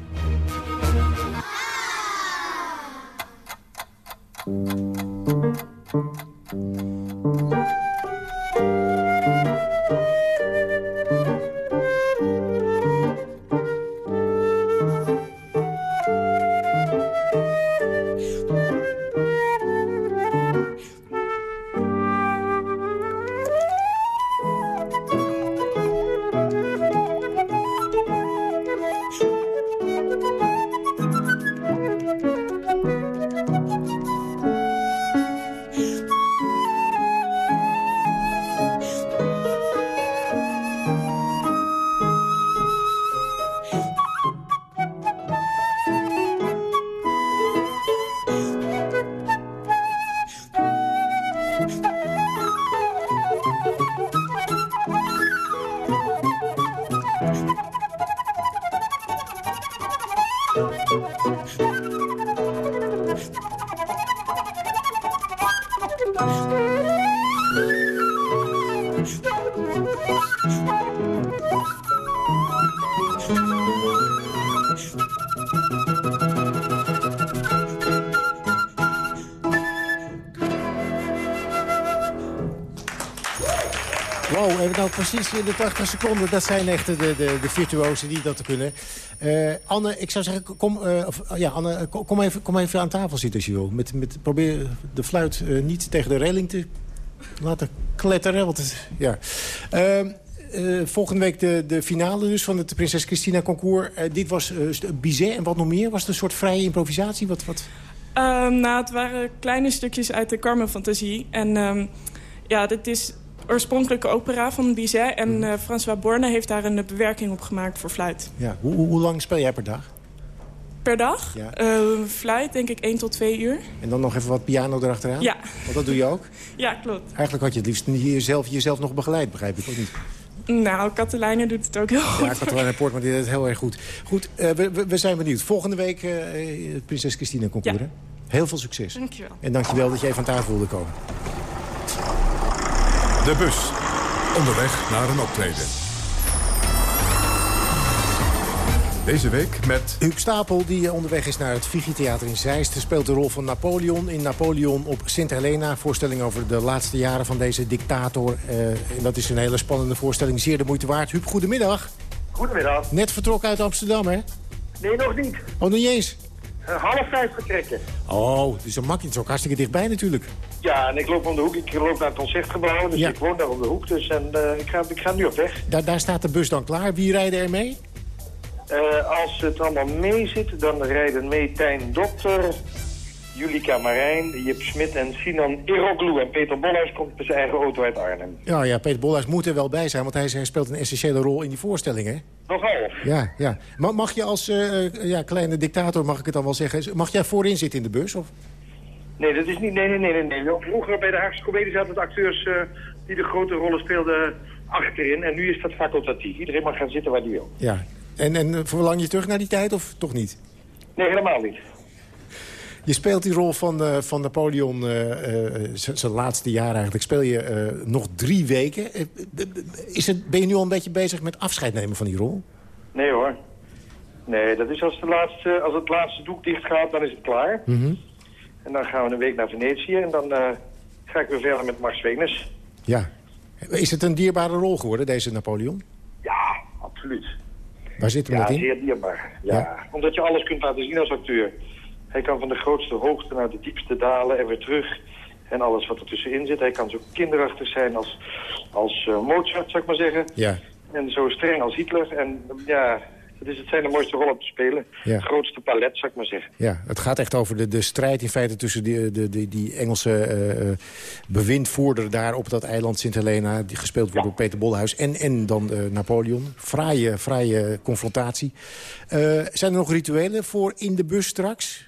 De 80 seconden. Dat zijn echt de, de, de virtuosen die dat kunnen. Uh, Anne, ik zou zeggen, kom, of, ja, Anne, kom, even, kom even aan tafel zitten als je wil. Met, met, probeer de fluit niet tegen de reling te laten kletteren. Want het, ja. volgende week de, de finale dus van het Prinses Christina Concours. dit was Bizet en wat nog meer? Was het een soort vrije improvisatie? Wat, wat? Um, nou, het waren kleine stukjes uit de Carmen-fantasie. En um, ja, dit is oorspronkelijke opera van Bizet. En uh, François Borne heeft daar een bewerking op gemaakt voor fluit. Ja. Hoe, hoe, hoe lang speel jij per dag? Per dag? Ja. Uh, fluit denk ik 1 tot 2 uur. En dan nog even wat piano erachteraan? Ja. Want dat doe je ook? Ja, klopt. Eigenlijk had je het liefst jezelf, jezelf nog begeleid, begrijp ik, ook niet? Nou, Katelijne doet het ook heel goed. Ja, Katelijne Poortman deed het heel erg goed. Goed, uh, we, we, zijn benieuwd. Volgende week Prinses Christina Concours. Ja. Heel veel succes. Dankjewel. En dankjewel dat je even aan tafel wilde komen. De bus. Onderweg naar een optreden. Deze week met... Huub Stapel, die onderweg is naar het Theater in Zeist... speelt de rol van Napoleon in Napoleon op Sint Helena. Voorstelling over de laatste jaren van deze dictator. Uh, en dat is een hele spannende voorstelling. Zeer de moeite waard. Huub, goedemiddag. Goedemiddag. Net vertrokken uit Amsterdam, hè? Nee, nog niet. Oh, nog niet eens? Half vijf vertrekken. Oh, dus een makje. is ook hartstikke dichtbij natuurlijk. Ja, en ik loop om de hoek. Ik loop naar het concertgebouw, dus ik woon daar om de hoek. Dus en, uh, ik, ga, ik ga nu op weg. Daar, daar staat de bus dan klaar. Wie rijden er mee? Uh, als het allemaal mee zit, dan rijden mee Tijn Dokter, Julika Marijn, Jip Smit en Sinan Iroglu. En Peter Bolhuis komt met zijn eigen auto uit Arnhem. Ja, ja, Peter Bolhuis moet er wel bij zijn, want hij, hij speelt een essentiële rol in die voorstelling, hè? Nogal. Ja, ja. Mag, mag je als uh, ja, kleine dictator, mag ik het dan wel zeggen... mag jij voorin zitten in de bus, of? Nee, dat is niet... Nee, nee, nee, nee. nee. Vroeger bij de Haagse Comedie zaten de acteurs uh, die de grote rollen speelden achterin. En nu is dat facultatief. Iedereen mag gaan zitten waar hij wil. Ja. En, en verlang je terug naar die tijd, of toch niet? Nee, helemaal niet. Je speelt die rol van, uh, van Napoleon uh, uh, zijn laatste jaar eigenlijk. Speel je nog drie weken. is het, ben je nu al een beetje bezig met afscheid nemen van die rol? Nee hoor. Nee, dat is als, de laatste, als het laatste doek dicht gaat, dan is het klaar. Mm -hmm. En dan gaan we een week naar Venetië en dan ga ik weer verder met Mars Venus. Ja. Is het een dierbare rol geworden, deze Napoleon? Ja, absoluut. Waar zit hem ja, dat in? zeer dierbaar. Ja. ja. Omdat je alles kunt laten zien als acteur. Hij kan van de grootste hoogte naar de diepste dalen en weer terug. En alles wat er tussenin zit. Hij kan zo kinderachtig zijn als, als uh, Mozart, zou ik maar zeggen. Ja. En zo streng als Hitler. En ja, het, is, het zijn de mooiste rollen om te spelen. Ja. Het grootste palet, zou ik maar zeggen. Ja, het gaat echt over de, de strijd in feite tussen die, de, die, die Engelse uh, bewindvoerder daar op dat eiland Sint Helena. Die gespeeld wordt ja. door Peter Bolhuis. En, en dan uh, Napoleon. Fraaie, fraaie confrontatie. Uh, zijn er nog rituelen voor in de bus straks?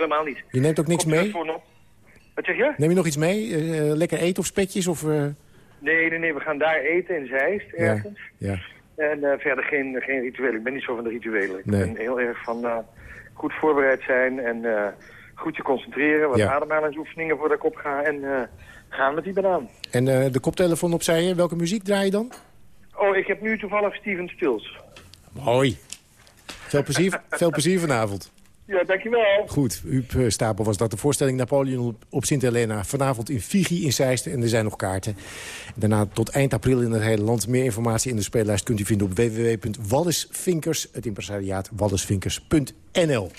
Helemaal niet. Je neemt ook niks mee? Wat zeg je? Neem je nog iets mee? Uh, lekker eten of spekjes? Of, uh... Nee, nee, nee. We gaan daar eten in Zeist ergens. Ja, ja. En uh, verder geen, geen rituelen. Ik ben niet zo van de rituelen. Ik nee. ben heel erg van goed voorbereid zijn en goed je concentreren. Wat Ja. ademhalingsoefeningen voordat ik opga. En gaan met die banaan. En de koptelefoon opzij, welke muziek draai je dan? Oh, ik heb nu toevallig Steven Stills. Mooi. Veel plezier, veel plezier vanavond. Ja, dankjewel. Goed, Huub eh, Stapel was dat de voorstelling Napoleon op- Sint Helena. Vanavond in Figi in Zeist en er zijn nog kaarten. Daarna tot eind april in het hele land. Meer informatie in de speellijst kunt u vinden op www.wallisvinkers, het impresariaat wallisvinkers.nl.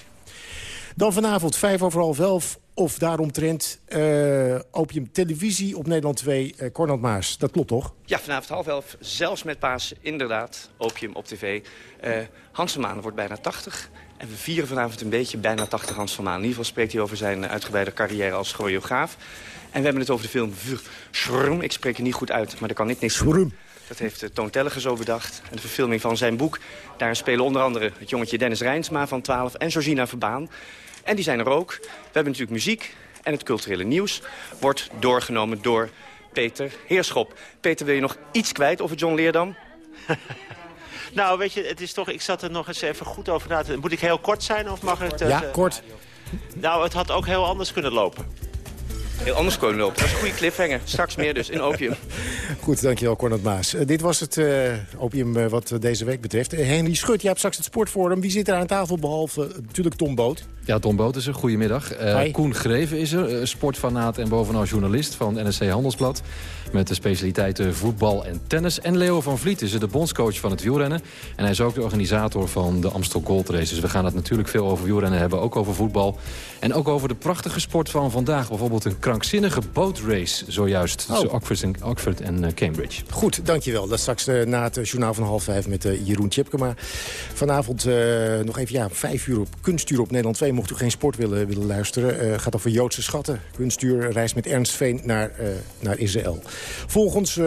Dan vanavond, vijf over half elf, of daaromtrent, eh Opium Televisie op Nederland 2, eh Cornel Maas. Dat klopt toch? Ja, vanavond half elf, zelfs met paas, inderdaad, opium op tv. Eh Hans van Maan wordt bijna 80. En we vieren vanavond een beetje bijna 80 Hans van Maan. In ieder geval spreekt hij over zijn uitgebreide carrière als choreograaf. En we hebben het over de film Schrum. Ik spreek het niet goed uit, maar daar kan ik niks. Schrum. Dat heeft Toon Telliger zo bedacht. En de verfilming van zijn boek. Daarin spelen onder andere het jongetje Dennis Rijnsma van 12 en Georgina Verbaan. En die zijn er ook. We hebben natuurlijk muziek en het culturele nieuws wordt doorgenomen door Peter Heerschop. Peter, wil je nog iets kwijt over John Leerdam? Nou, weet je, het is toch, ik zat er nog eens even goed over na te Moet ik heel kort zijn of mag het... Ja, eh, kort. Nou, het had ook heel anders kunnen lopen. Heel anders kunnen lopen. Dat is een goede cliffhanger. Straks meer dus in Opium. Goed, dankjewel Cornel Maas. Uh, dit was het uh, opium uh, wat deze week betreft. Henry Schut, jij hebt straks het sportforum. Wie zit er aan tafel behalve natuurlijk Tom Boot? Ja, Tom Boot is er. Goedemiddag. Koen Greven is er, sportfanaat en bovenal journalist van NSC Handelsblad. Met de specialiteiten voetbal en tennis. En Leo van Vliet is er de bondscoach van het wielrennen. En hij is ook de organisator van de Amstel Gold Race. Dus we gaan het natuurlijk veel over wielrennen hebben. Ook over voetbal. En ook over de prachtige sport van vandaag. Bijvoorbeeld een krankzinnige bootrace zojuist. Tussen oh. Oxford en, Oxford en Cambridge. Goed, dankjewel. Dat straks uh, na het journaal van half vijf met Jeroen Tjepkema. Vanavond nog even ja, vijf uur op kunstuur op Nederland 2. Mocht u geen sport willen, willen luisteren. gaat over Joodse schatten. Kunstuur reist met Ernst Veen naar, naar Israël. Volg ons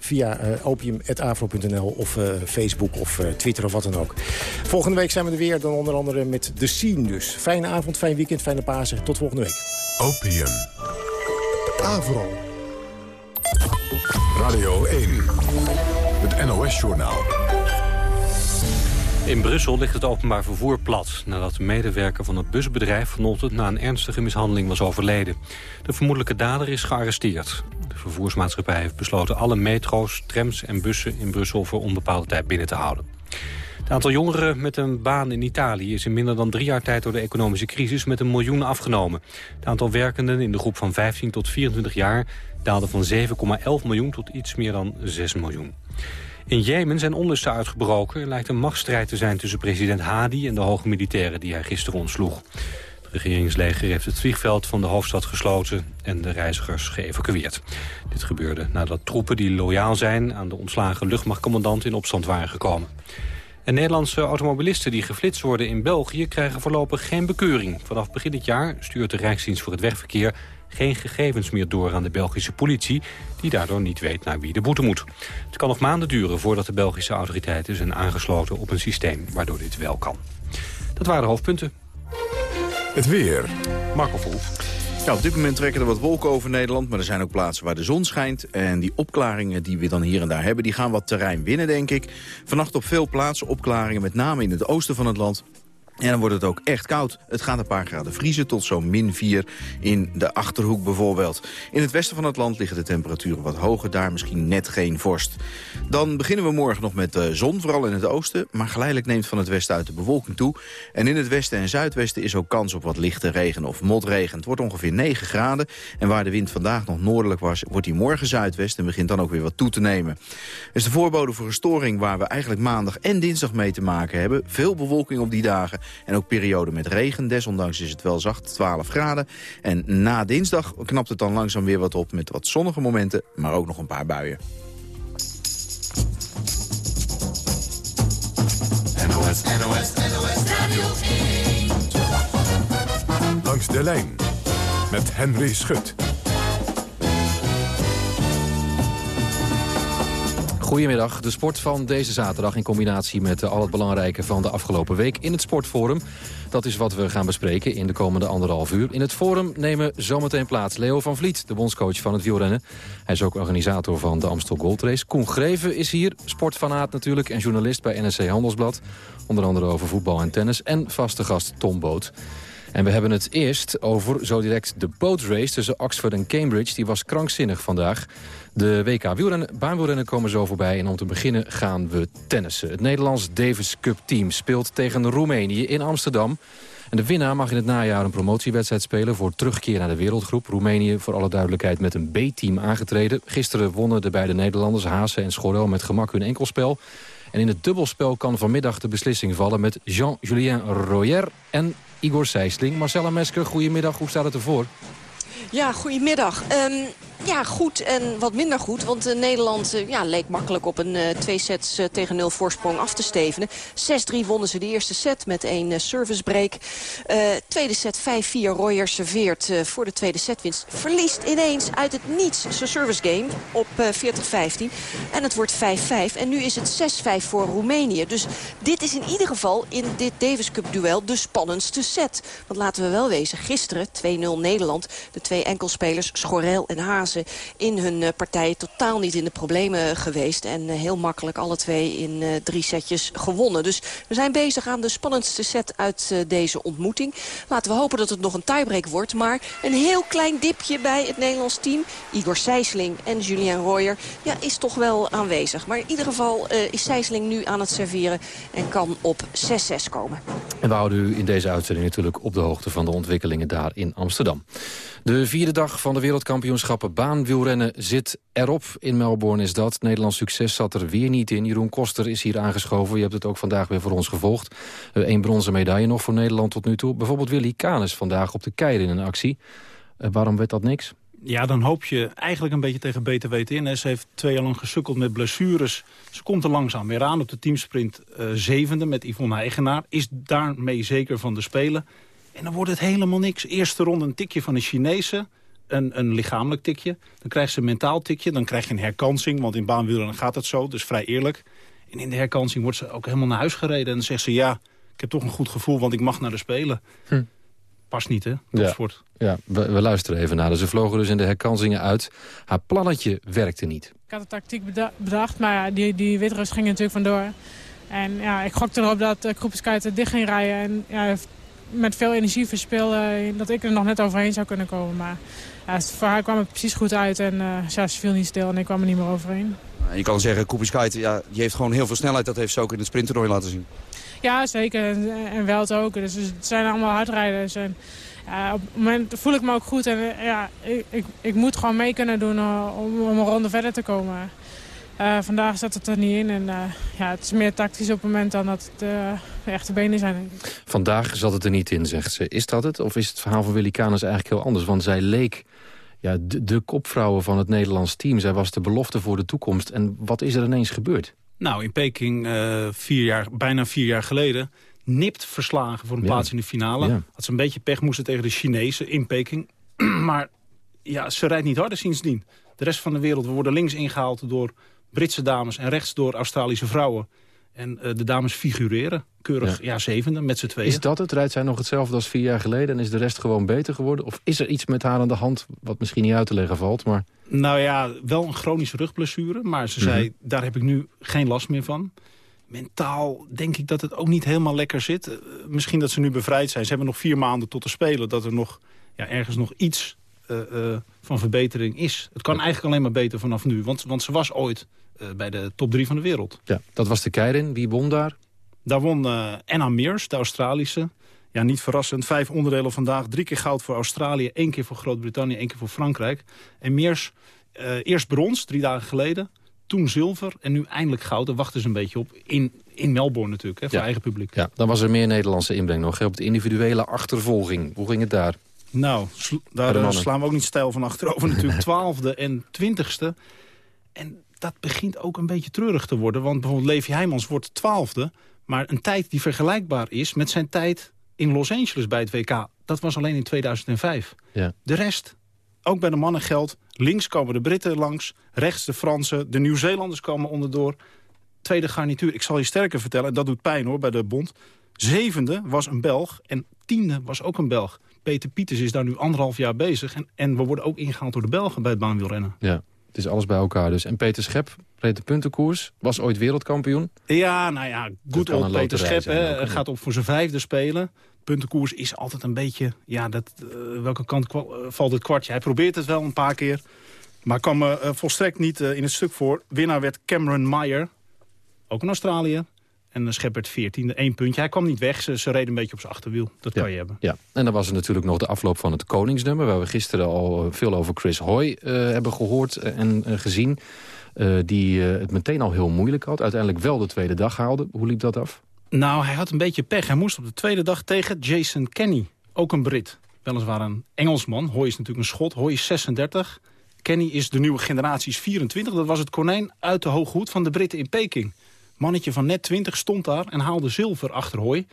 via uh, opium.afro.nl of uh, Facebook of uh, Twitter of wat dan ook. Volgende week zijn we er weer, dan onder andere met The Scene dus. Fijne avond, fijn weekend, fijne Pasen. Tot volgende week. Opium. Avro. Radio 1. Het NOS-journaal. In Brussel ligt het openbaar vervoer plat... nadat de medewerker van het busbedrijf vanochtend... na een ernstige mishandeling was overleden. De vermoedelijke dader is gearresteerd. De vervoersmaatschappij heeft besloten alle metro's, trams en bussen in Brussel... voor onbepaalde tijd binnen te houden. Het aantal jongeren met een baan in Italië is in minder dan drie jaar tijd door de economische crisis met een miljoen afgenomen. Het aantal werkenden in de groep van 15 tot 24 jaar daalde van 7,11 miljoen tot iets meer dan 6 miljoen. In Jemen zijn onlusten uitgebroken. Er lijkt een machtsstrijd te zijn tussen president Hadi en de hoge militairen die hij gisteren ontsloeg. Het regeringsleger heeft het vliegveld van de hoofdstad gesloten en de reizigers geëvacueerd. Dit gebeurde nadat troepen die loyaal zijn aan de ontslagen luchtmachtcommandant in opstand waren gekomen. En Nederlandse automobilisten die geflitst worden in België krijgen voorlopig geen bekeuring. Vanaf begin dit jaar stuurt de Rijksdienst voor het Wegverkeer geen gegevens meer door aan de Belgische politie... die daardoor niet weet naar wie de boete moet. Het kan nog maanden duren voordat de Belgische autoriteiten zijn aangesloten op een systeem waardoor dit wel kan. Dat waren de hoofdpunten. Het weer. Marco Verhoef. Ja, op dit moment trekken er wat wolken over Nederland, maar er zijn ook plaatsen waar de zon schijnt. En die opklaringen die we dan hier en daar hebben, die gaan wat terrein winnen, denk ik. Vannacht op veel plaatsen opklaringen, met name in het oosten van het land. En dan wordt het ook echt koud. Het gaat een paar graden vriezen tot zo'n min 4 in de Achterhoek bijvoorbeeld. In het westen van het land liggen de temperaturen wat hoger. Daar misschien net geen vorst. Dan beginnen we morgen nog met zon, vooral in het oosten. Maar geleidelijk neemt van het westen uit de bewolking toe. En in het westen en zuidwesten is ook kans op wat lichte regen of motregen. Het wordt ongeveer 9 graden. En waar de wind vandaag nog noordelijk was, wordt die morgen zuidwest... en begint dan ook weer wat toe te nemen. is de voorbode voor een storing waar we eigenlijk maandag en dinsdag mee te maken hebben. Veel bewolking op die dagen en ook periode met regen. Desondanks is het wel zacht, 12 graden. En na dinsdag knapt het dan langzaam weer wat op met wat zonnige momenten, maar ook nog een paar buien. NOS, NOS, NOS Radio 1. Langs de lijn met Henry Schut. Goedemiddag. De sport van deze zaterdag in combinatie met al het belangrijke van de afgelopen week in het Sportforum. Dat is wat we gaan bespreken in de komende anderhalf uur. In het forum nemen zometeen plaats Leo van Vliet, de bondscoach van het wielrennen. Hij is ook organisator van de Amstel Gold Race. Koen Greven is hier, sportfanaat natuurlijk en journalist bij NSC Handelsblad. Onder andere over voetbal en tennis. En vaste gast Tom Boot. En we hebben het eerst over zo direct de bootrace tussen Oxford en Cambridge. Die was krankzinnig vandaag. De WK wielrennen, baanwielrennen komen zo voorbij. En om te beginnen gaan we tennissen. Het Nederlands Davis Cup team speelt tegen Roemenië in Amsterdam. En de winnaar mag in het najaar een promotiewedstrijd spelen... voor terugkeer naar de wereldgroep. Roemenië, voor alle duidelijkheid, met een B-team aangetreden. Gisteren wonnen de beide Nederlanders, Haase en Schorel... met gemak hun enkelspel. En in het dubbelspel kan vanmiddag de beslissing vallen... met Jean-Julien Royer en Igor Sijsling. Marcella Mesker, goedemiddag. Hoe staat het ervoor? Ja, goedemiddag. Um, ja, goed en wat minder goed. Want uh, Nederland uh, ja, leek makkelijk op een uh, twee sets tegen nul voorsprong af te stevenen. 6-3 wonnen ze de eerste set met een servicebreak. tweede set 5-4. Royer serveert voor de tweede setwinst. Verliest ineens uit het niets zijn service game op 40-15. En het wordt 5-5. En nu is het 6-5 voor Roemenië. Dus dit is in ieder geval in dit Davis Cup duel de spannendste set. Want laten we wel wezen, gisteren 2-0 Nederland. De twee enkelspelers Schorel en Haas in hun partij totaal niet in de problemen geweest. En heel makkelijk alle twee in drie setjes gewonnen. Dus we zijn bezig aan de spannendste set uit deze ontmoeting. Laten we hopen dat het nog een tiebreak wordt. Maar een heel klein dipje bij het Nederlands team. Igor Sijsling en Julien Royer ja, is toch wel aanwezig. Maar in ieder geval is Sijsling nu aan het serveren en kan op 6-6 komen. En we houden u in deze uitzending natuurlijk op de hoogte van de ontwikkelingen daar in Amsterdam. De vierde dag van de wereldkampioenschappen baanwielrennen zit erop. In Melbourne is dat. Nederlands succes zat er weer niet in. Jeroen Koster is hier aangeschoven. Je hebt het ook vandaag weer voor ons gevolgd. Eén uh, bronzen medaille nog voor Nederland tot nu toe. Bijvoorbeeld Willy Canes vandaag op de Keirin in een actie. Uh, waarom werd dat niks? Ja, dan hoop je eigenlijk een beetje tegen beter weten in. Ze heeft twee jaar lang gesukkeld met blessures. Ze komt er langzaam weer aan op de teamsprint uh, zevende met Yvonne Eigenaar. Is daarmee zeker van de Spelen. En dan wordt het helemaal niks. Eerste ronde een tikje van de Chinese. Een, een lichamelijk tikje. Dan krijgt ze een mentaal tikje. Dan krijg je een herkansing. Want in baanwielrennen gaat het zo. Dus vrij eerlijk. En in de herkansing wordt ze ook helemaal naar huis gereden. En dan zegt ze ja, ik heb toch een goed gevoel. Want ik mag naar de Spelen. Hm. Past niet, hè? Topsport. Ja, ja we, we, luisteren even naar. Ze vlogen dus in de herkansingen uit. Haar plannetje werkte niet. Ik had de tactiek bedacht, maar ja, die, die witrust ging natuurlijk vandoor. En ja, ik gokte erop dat uh, Kroepenskuit dicht ging rijden. En ja, met veel energie verspeelde dat ik er nog net overheen zou kunnen komen. Maar ja, voor haar kwam het precies goed uit. En uh, ja, ze viel niet stil en ik kwam er niet meer overheen. Je kan zeggen, Kroepenskuit, ja, die heeft gewoon heel veel snelheid. Dat heeft ze ook in het sprinttoernooi laten zien. Ja, zeker. En, en Welt ook. Dus het zijn allemaal hardrijders. En, ja, op het moment voel ik me ook goed. En ja, ik, ik, ik moet gewoon mee kunnen doen om, om een ronde verder te komen. Uh, vandaag zat het er niet in. En uh, ja, het is meer tactisch op het moment dan dat het uh, echte benen zijn. Vandaag zat het er niet in, zegt ze. Is dat het? Of is het verhaal van Willy Canes eigenlijk heel anders? Want zij leek ja, de, de kopvrouwen van het Nederlands team. Zij was de belofte voor de toekomst. En wat is er ineens gebeurd? Nou, in Peking vier jaar, bijna vier jaar geleden... nipt verslagen voor een ja. plaats in de finale. Ja. Had ze een beetje pech moesten tegen de Chinezen in Peking. maar ja, ze rijdt niet harder sindsdien. De rest van de wereld, we worden links ingehaald door Britse dames en rechts door Australische vrouwen. En uh, de dames figureren. Keurig, ja, ja zevende met z'n tweeën. Is dat het? Rijdt zij nog hetzelfde als vier jaar geleden... en is de rest gewoon beter geworden? Of is er iets met haar aan de hand wat misschien niet uit te leggen valt? Maar... Nou ja, wel een chronische rugblessure. Maar ze zei, mm -hmm. daar heb ik nu geen last meer van. Mentaal denk ik dat het ook niet helemaal lekker zit. Uh, misschien dat ze nu bevrijd zijn. Ze hebben nog vier maanden tot te spelen. Dat er nog ja, ergens nog iets van verbetering is. Het kan eigenlijk alleen maar beter vanaf nu. Want, want ze was ooit uh, bij de top drie van de wereld. Ja, dat was de Keirin. Wie won daar? Daar won Anna Mears, de Australische. Ja, niet verrassend. Vijf onderdelen vandaag. Drie keer goud voor Australië, één keer voor Groot-Brittannië, één keer voor Frankrijk. En Mears, eerst brons, drie dagen geleden. Toen zilver en nu eindelijk goud. Daar wachten ze een beetje op. In, in Melbourne natuurlijk, hè, voor ja. eigen publiek. Ja, dan was er meer Nederlandse inbreng nog. Hè, op de individuele achtervolging. Hoe ging het daar? Nou, daar uh, slaan we ook niet stijl van achterover natuurlijk. Twaalfde en twintigste. En dat begint ook een beetje treurig te worden. Want bijvoorbeeld Levi Heijmans wordt twaalfde. Maar een tijd die vergelijkbaar is met zijn tijd in Los Angeles bij het WK. Dat was alleen in 2005. Ja. De rest, ook bij de mannen geldt. Links komen de Britten langs. Rechts de Fransen. De Nieuw-Zeelanders komen onderdoor. Tweede garnituur. Ik zal je sterker vertellen. En dat doet pijn hoor bij de bond. Zevende was een Belg. En tiende was ook een Belg. Peter Pieters is daar nu anderhalf jaar bezig. En, en we worden ook ingehaald door de Belgen bij het baanwielrennen. Ja, het is alles bij elkaar dus. En Peter Schep reed de puntenkoers, was ooit wereldkampioen. Ja, nou ja, goed op Peter Schep. Hè, gaat op voor zijn vijfde spelen. Puntenkoers is altijd een beetje... Ja, dat, uh, welke kant uh, valt het kwartje? Hij probeert het wel een paar keer. Maar kwam uh, volstrekt niet in het stuk voor. Winnaar werd Cameron Meyer. Ook in Australië. En Scheppert 14e, één puntje. Hij kwam niet weg, ze, ze reden een beetje op zijn achterwiel. Dat ja, kan je hebben. Ja, en dan was er natuurlijk nog de afloop van het Koningsnummer... waar we gisteren al veel over Chris Hoy uh, hebben gehoord en uh, gezien. Uh, die het meteen al heel moeilijk had. Uiteindelijk wel de tweede dag haalde. Hoe liep dat af? Nou, hij had een beetje pech. Hij moest op de tweede dag tegen Jason Kenny. Ook een Brit. Weliswaar een Engelsman. Hoy is natuurlijk een schot. Hoy is 36. Kenny is de nieuwe generatie is 24. Dat was het konijn uit de hoge hoed van de Britten in Peking. Mannetje van net 20 stond daar en haalde zilver achter Hooi.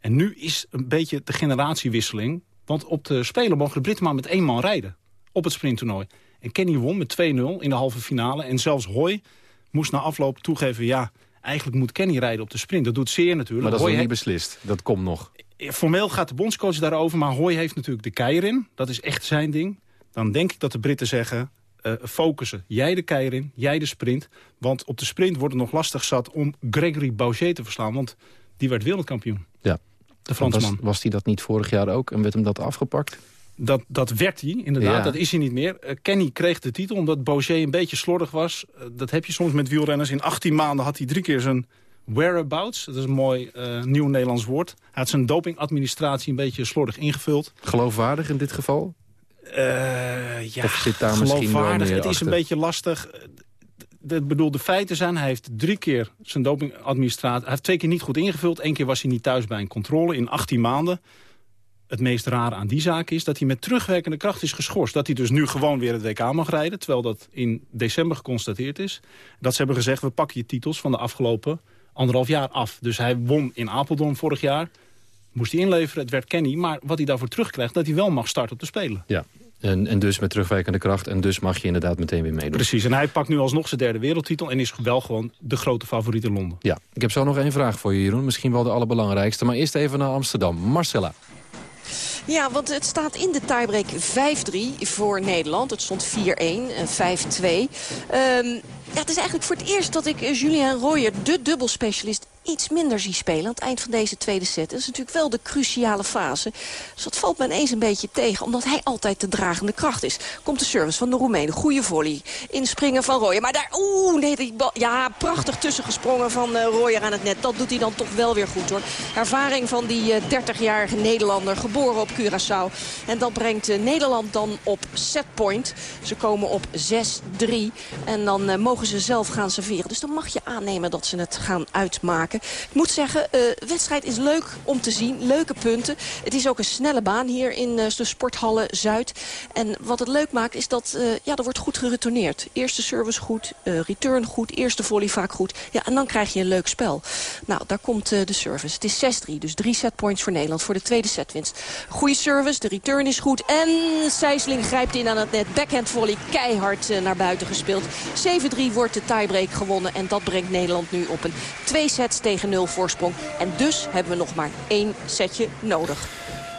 En nu is een beetje de generatiewisseling. Want op de Spelen mogen de Britten maar met één man rijden. Op het sprinttoernooi. En Kenny won met 2-0 in de halve finale. En zelfs Hooi moest na afloop toegeven... ja, eigenlijk moet Kenny rijden op de sprint. Dat doet zeer natuurlijk. Maar dat is nog niet beslist. Dat komt nog. Formeel gaat de bondscoach daarover. Maar Hooi heeft natuurlijk de keier in. Dat is echt zijn ding. Dan denk ik dat de Britten zeggen... eh, focussen. Jij de keier in, jij de sprint. Want op de sprint wordt het nog lastig zat om Gregory Boucher te verslaan. Want die werd wereldkampioen. Ja. De Fransman. Was, hij dat niet vorig jaar ook en werd hem dat afgepakt? Dat, dat werd hij, inderdaad. Ja. Dat is hij niet meer. Eh, Kenny kreeg de titel omdat Boucher een beetje slordig was. Eh, dat heb je soms met wielrenners. In 18 maanden had hij drie keer zijn whereabouts. Dat is een mooi nieuw Nederlands woord. Hij had zijn dopingadministratie een beetje slordig ingevuld. Geloofwaardig in dit geval? Eh, ja, Of zit daar misschien wel geloofwaardig. meer Het is achter? een beetje lastig. De, bedoel, de feiten zijn, hij heeft drie keer zijn dopingadministratie... Hij heeft twee keer niet goed ingevuld. Eén keer was hij niet thuis bij een controle in 18 maanden. Het meest rare aan die zaak is dat hij met terugwerkende kracht is geschorst. Dat hij dus nu gewoon weer het WK mag rijden. Terwijl dat in december geconstateerd is. Dat ze hebben gezegd, we pakken je titels van de afgelopen anderhalf jaar af. Dus hij won in Apeldoorn vorig jaar. Moest hij inleveren, het werd Kenny. Maar wat hij daarvoor terugkrijgt, dat hij wel mag starten op de Spelen. Ja. En, en dus met terugwerkende kracht. En dus mag je inderdaad meteen weer meedoen. Precies, en hij pakt nu alsnog zijn derde wereldtitel... en is wel gewoon de grote favoriet in Londen. Ja, ik heb zo nog één vraag voor je, Jeroen. Misschien wel de allerbelangrijkste. Maar eerst even naar Amsterdam. Marcella. Ja, want het staat in de tiebreak 5-3 voor Nederland. Het stond 4-1 en 5-2. Ehm ja, het is eigenlijk voor het eerst dat ik eh, Julien Royer, de dubbelspecialist, iets minder zie spelen aan het eind van deze tweede set. Dat is natuurlijk wel de cruciale fase. Dus dat valt me ineens een beetje tegen, omdat hij altijd de dragende kracht is. Komt de service van de Roemenen. Goede volley. Inspringen van Royer. Maar daar, oeh, nee, die bal, ja, prachtig tussengesprongen van uh, Royer aan het net. Dat doet hij dan toch wel weer goed, hoor. Ervaring van die uh, 30-jarige Nederlander, geboren op Curaçao. En dat brengt uh, Nederland dan op setpoint. Ze komen op 6-3. En dan mogen ze zelf gaan serveren. Dus dan mag je aannemen dat ze het gaan uitmaken. Ik moet zeggen, de uh, wedstrijd is leuk om te zien. Leuke punten. Het is ook een snelle baan hier in uh, de sporthallen Zuid. En wat het leuk maakt is dat uh, ja, er wordt goed geretourneerd. Eerste service goed, return goed, eerste volley vaak goed. Ja, en dan krijg je een leuk spel. Nou, daar komt de service. Het is 6-3, dus drie setpoints voor Nederland voor de tweede setwinst. Goeie service, de return is goed. En Sijsling grijpt in aan het net. Backhand volley keihard naar buiten gespeeld. 7-3 wordt de tiebreak gewonnen. En dat brengt Nederland nu op een twee sets tegen nul voorsprong. En dus hebben we nog maar één setje nodig.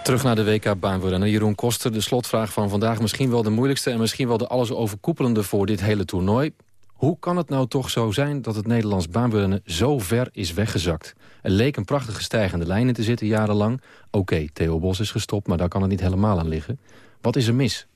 Terug naar de WK-baanwielrennen. Jeroen Koster, de slotvraag van vandaag. Misschien wel de moeilijkste en misschien wel de alles overkoepelende voor dit hele toernooi. Hoe kan het nou toch zo zijn dat het Nederlands baanwielrennen zo ver is weggezakt? Er leek een prachtige stijgende lijn in te zitten jarenlang. Oké, okay, Theo Bos is gestopt, maar daar kan het niet helemaal aan liggen. Wat is er mis?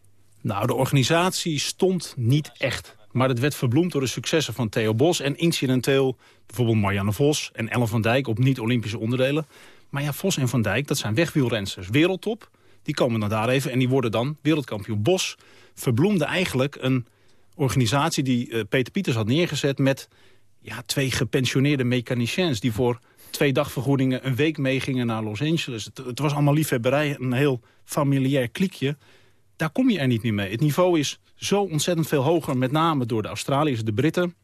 Nou, de organisatie stond niet echt. Maar het werd verbloemd door de successen van Theo Bos... en incidenteel bijvoorbeeld Marianne Vos en Ellen van Dijk... op niet-Olympische onderdelen. Maar ja, Vos en Van Dijk, dat zijn wegwielrensters. Wereldtop, die komen dan daar even en die worden dan wereldkampioen. Bos verbloemde eigenlijk een organisatie die uh, Peter Pieters had neergezet... met ja, twee gepensioneerde mechaniciens... die voor twee dagvergoedingen een week meegingen naar Los Angeles. Het, het was allemaal liefhebberij, een heel familiair kliekje. Daar kom je er niet meer mee. Het niveau is zo ontzettend veel hoger, met name door de Australiërs, de Britten.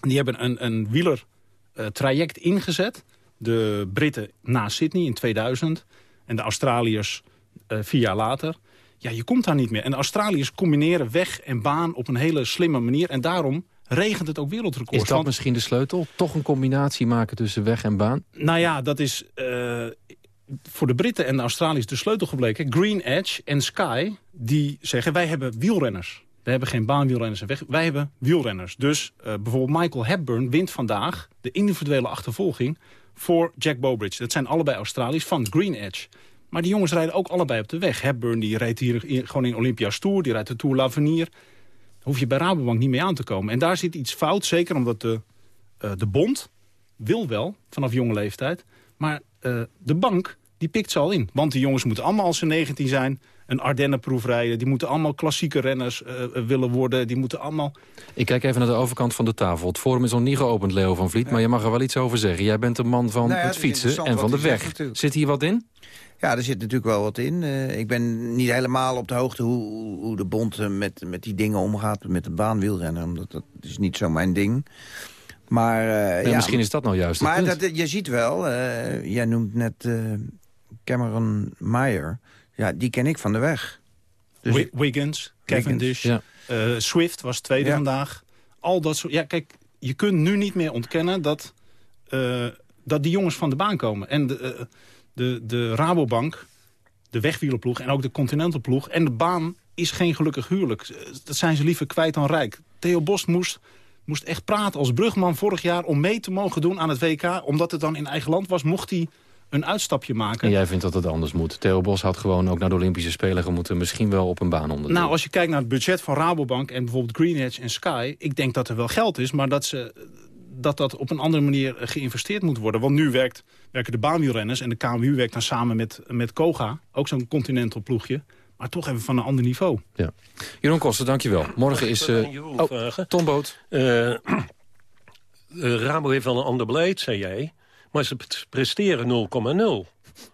Die hebben een, een wielertraject uh, ingezet. De Britten na Sydney in 2000 en de Australiërs uh, vier jaar later. Ja, je komt daar niet meer. En de Australiërs combineren weg en baan op een hele slimme manier. En daarom regent het ook wereldrecords. Is dat Want, misschien de sleutel? Toch een combinatie maken tussen weg en baan? Nou ja, dat is uh, voor de Britten en de Australiërs de sleutel gebleken. Green Edge en Sky, die zeggen wij hebben wielrenners. We hebben geen baanwielrenners en weg. Wij hebben wielrenners. Dus uh, bijvoorbeeld Michael Hepburn wint vandaag de individuele achtervolging voor Jack Bobridge. Dat zijn allebei Australiërs van Green Edge. Maar die jongens rijden ook allebei op de weg. Hepburn die rijdt hier in, gewoon in Olympia's Tour, die rijdt de Tour L'Avenir. Hoef je bij Rabobank niet mee aan te komen. En daar zit iets fout, zeker omdat de, uh, de bond wil wel, vanaf jonge leeftijd. Maar uh, de bank, die pikt ze al in. Want die jongens moeten allemaal als ze 19 zijn een Ardennenproef rijden. Die moeten allemaal klassieke renners uh, willen worden. Die moeten allemaal... Ik kijk even naar de overkant van de tafel. Het forum is nog niet geopend, Leo van Vliet. Ja. Maar je mag er wel iets over zeggen. Jij bent een man van nou ja, het fietsen en van de weg. Zegt, zit hier wat in? Ja, er zit natuurlijk wel wat in. Uh, ik ben niet helemaal op de hoogte hoe, hoe de bond met, met die dingen omgaat. Met de baanwielrennen. Omdat dat is niet zo mijn ding. Maar, uh, ja, ja, misschien is dat nou juist Maar dat, je ziet wel, jij noemt net Cameron Meyer... Ja, die ken ik van de weg. Dus Wiggins, Cavendish, ja. uh, Swift was tweede ja. vandaag. Al dat soort... Ja, kijk, je kunt nu niet meer ontkennen dat, uh, dat die jongens van de baan komen. En de, uh, de, de Rabobank, de wegwielerploeg en ook de Continental ploeg... en de baan is geen gelukkig huwelijk. Dat zijn ze liever kwijt dan rijk. Theo Bos moest, moest echt praten als brugman vorig jaar... om mee te mogen doen aan het WK. Omdat het dan in eigen land was, mocht hij een uitstapje maken. En jij vindt dat het anders moet. Theo Bos had gewoon ook naar de Olympische Spelen moeten... misschien wel op een baan onder. Nou, als je kijkt naar het budget van Rabobank en bijvoorbeeld Greenedge en Sky... ik denk dat er wel geld is, maar dat ze dat dat op een andere manier geïnvesteerd moet worden. Want nu werkt, werken de baanwielrenners en de KMU werkt dan samen met, met Koga. Ook zo'n continental ploegje. Maar toch even van een ander niveau. Ja. Jeroen Koster, dankjewel. Morgen is... Uh, oh, Tom Boot. Uh, Rabo heeft wel een ander beleid, zei jij. Maar ze presteren 0,0.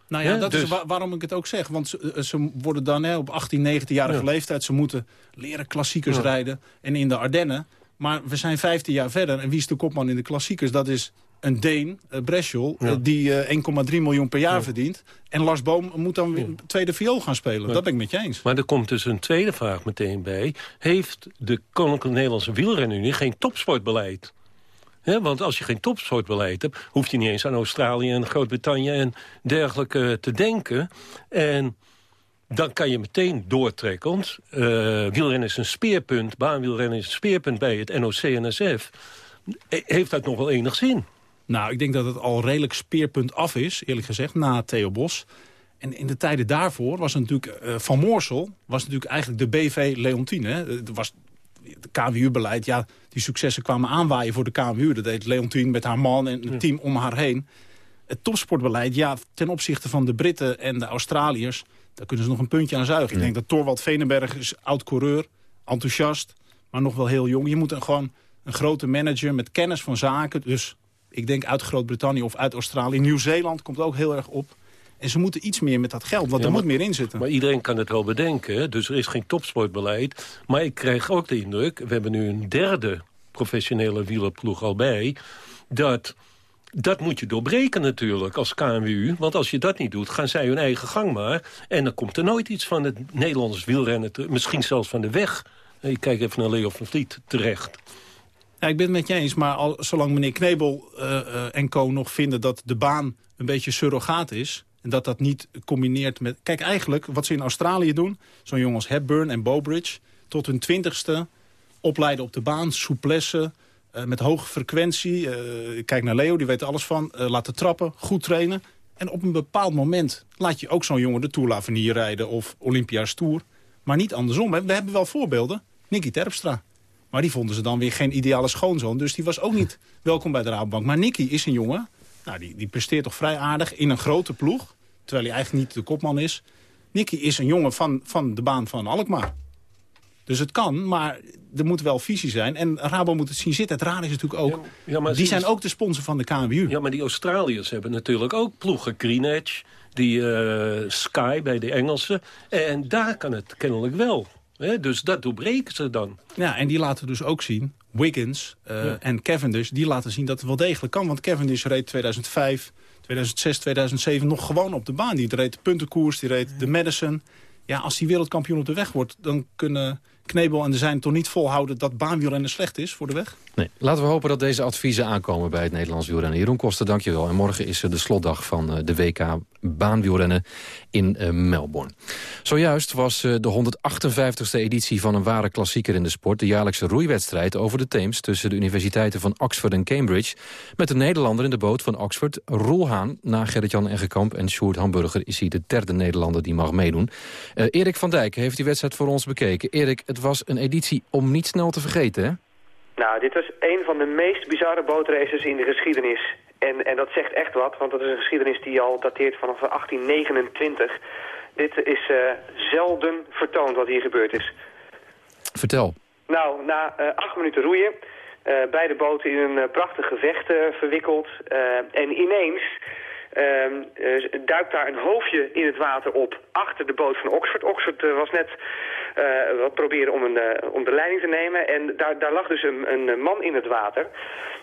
Nou ja, dat is dus- waarom ik het ook zeg. Want ze, ze worden dan hè, op 18, 19-jarige leeftijd... ze moeten leren klassiekers rijden. En in de Ardennen maar we zijn 15 jaar verder. En wie is de kopman in de klassiekers? Dat is een Deen, uh, Breschel, uh, die uh, eh, 1,3 miljoen per jaar verdient. En Lars Boom moet dan weer tweede viool gaan spelen. Dat ben ik met je eens. Maar er komt dus een tweede vraag meteen bij. Heeft de Koninklijke Nederlandse Wielrenunie geen topsportbeleid? want als je geen topsportbeleid hebt... hoef je niet eens aan Australië en Groot-Brittannië en dergelijke te denken. En dan kan je meteen doortrekkend. Uh, wielrennen is een speerpunt, baanwielrennen is een speerpunt bij het NOC-NSF. Heeft dat nog wel enig zin? Nou, ik denk dat het al redelijk speerpunt af is, eerlijk gezegd, na Theo Bos. En in de tijden daarvoor was natuurlijk uh, Van Moorsel... was natuurlijk eigenlijk de BV Leontine. Het was het KWU-beleid, ja, die successen kwamen aanwaaien voor de KWU. Dat deed Leontine met haar man en het team om haar heen. Het topsportbeleid, ja, ten opzichte van de Britten en de Australiërs... Daar kunnen ze nog een puntje aan zuigen. Ik denk dat Torwald Venenberg is oud-coureur, enthousiast, maar nog wel heel jong. Je moet een, gewoon een grote manager met kennis van zaken. Dus ik denk uit Groot-Brittannië of uit Australië. Nieuw-Zeeland komt ook heel erg op. En ze moeten iets meer met dat geld, want er moet meer in zitten. Maar iedereen kan het wel bedenken, dus er is geen topsportbeleid. Maar ik krijg ook de indruk, we hebben nu een derde professionele wielerploeg al bij... dat dat moet je doorbreken natuurlijk als KNWU. Want als je dat niet doet, gaan zij hun eigen gang maar. En dan komt er nooit iets van het Nederlands wielrennen. Te, misschien zelfs van de weg. Ik kijk even naar Leo van Vliet terecht. Ja, ik ben het met je eens, maar al, zolang meneer Knebel uh, uh, en co nog vinden dat de baan een beetje surrogaat is... en dat dat niet combineert met... Kijk, eigenlijk wat ze in Australië doen, zo'n jongens Hepburn en Bowbridge... tot hun twintigste opleiden op de baan, souplesse, uh, met hoge frequentie. Kijk naar Leo, die weet alles van. Laten trappen, goed trainen. En op een bepaald moment laat je ook zo'n jongen de Tour L'Avenir rijden... of Olympia's Tour. Maar niet andersom. We hebben wel voorbeelden. Nicky Terpstra. Maar die vonden ze dan weer geen ideale schoonzoon. Dus die was ook niet welkom bij de Rabobank. Maar Nicky is een jongen, nou, die, die presteert toch vrij aardig in een grote ploeg. Terwijl hij eigenlijk niet de kopman is. Nicky is een jongen van, van de baan van Alkmaar. Dus het kan, maar er moet wel visie zijn. En Rabo moet het zien zitten. Het raar is natuurlijk ook... Ja, die zijn ook de sponsor van de KNWU. Ja, maar die Australiërs hebben natuurlijk ook ploegen. Greenedge, die uh, Sky bij de Engelsen. En daar kan het kennelijk wel. Dus dat doorbreken ze dan. Ja, en die laten dus ook zien... Wiggins uh, en Cavendish, die laten zien dat het wel degelijk kan. Want Cavendish reed 2005, 2006, 2007 nog gewoon op de baan. Die reed de puntenkoers, die reed de Madison. Ja, als die wereldkampioen op de weg wordt... dan kunnen Knebel en de zijn toch niet volhouden dat baanwielrennen slecht is voor de weg? Nee. Laten we hopen dat deze adviezen aankomen bij het Nederlands wielrennen. Jeroen Koster, dankjewel. En morgen is de slotdag van eh, de WK baanwielrennen in uh, Melbourne. Zojuist was de 158e editie van een ware klassieker in de sport... de jaarlijkse roeiwedstrijd over de Theems... tussen de universiteiten van Oxford en Cambridge... met de Nederlander in de boot van Oxford, Roel Haan... na Gerrit-Jan Eggekamp en Sjoerd Hamburger... is hij de derde Nederlander die mag meedoen. Erik van Dijk heeft die wedstrijd voor ons bekeken. Erik, het was een editie om niet snel te vergeten, hè? Nou, dit was een van de meest bizarre bootraces in de geschiedenis. En, en dat zegt echt wat, want dat is een geschiedenis die al dateert vanaf 1829. Dit is uh, zelden vertoond wat hier gebeurd is. Vertel. Nou, na uh, acht minuten roeien, uh, beide boten in een prachtig gevecht verwikkeld. en ineens uh, duikt daar een hoofdje in het water op achter de boot van Oxford. Oxford was net uh, wat proberen om, een, om de leiding te nemen. En daar, daar lag dus een, een man in het water.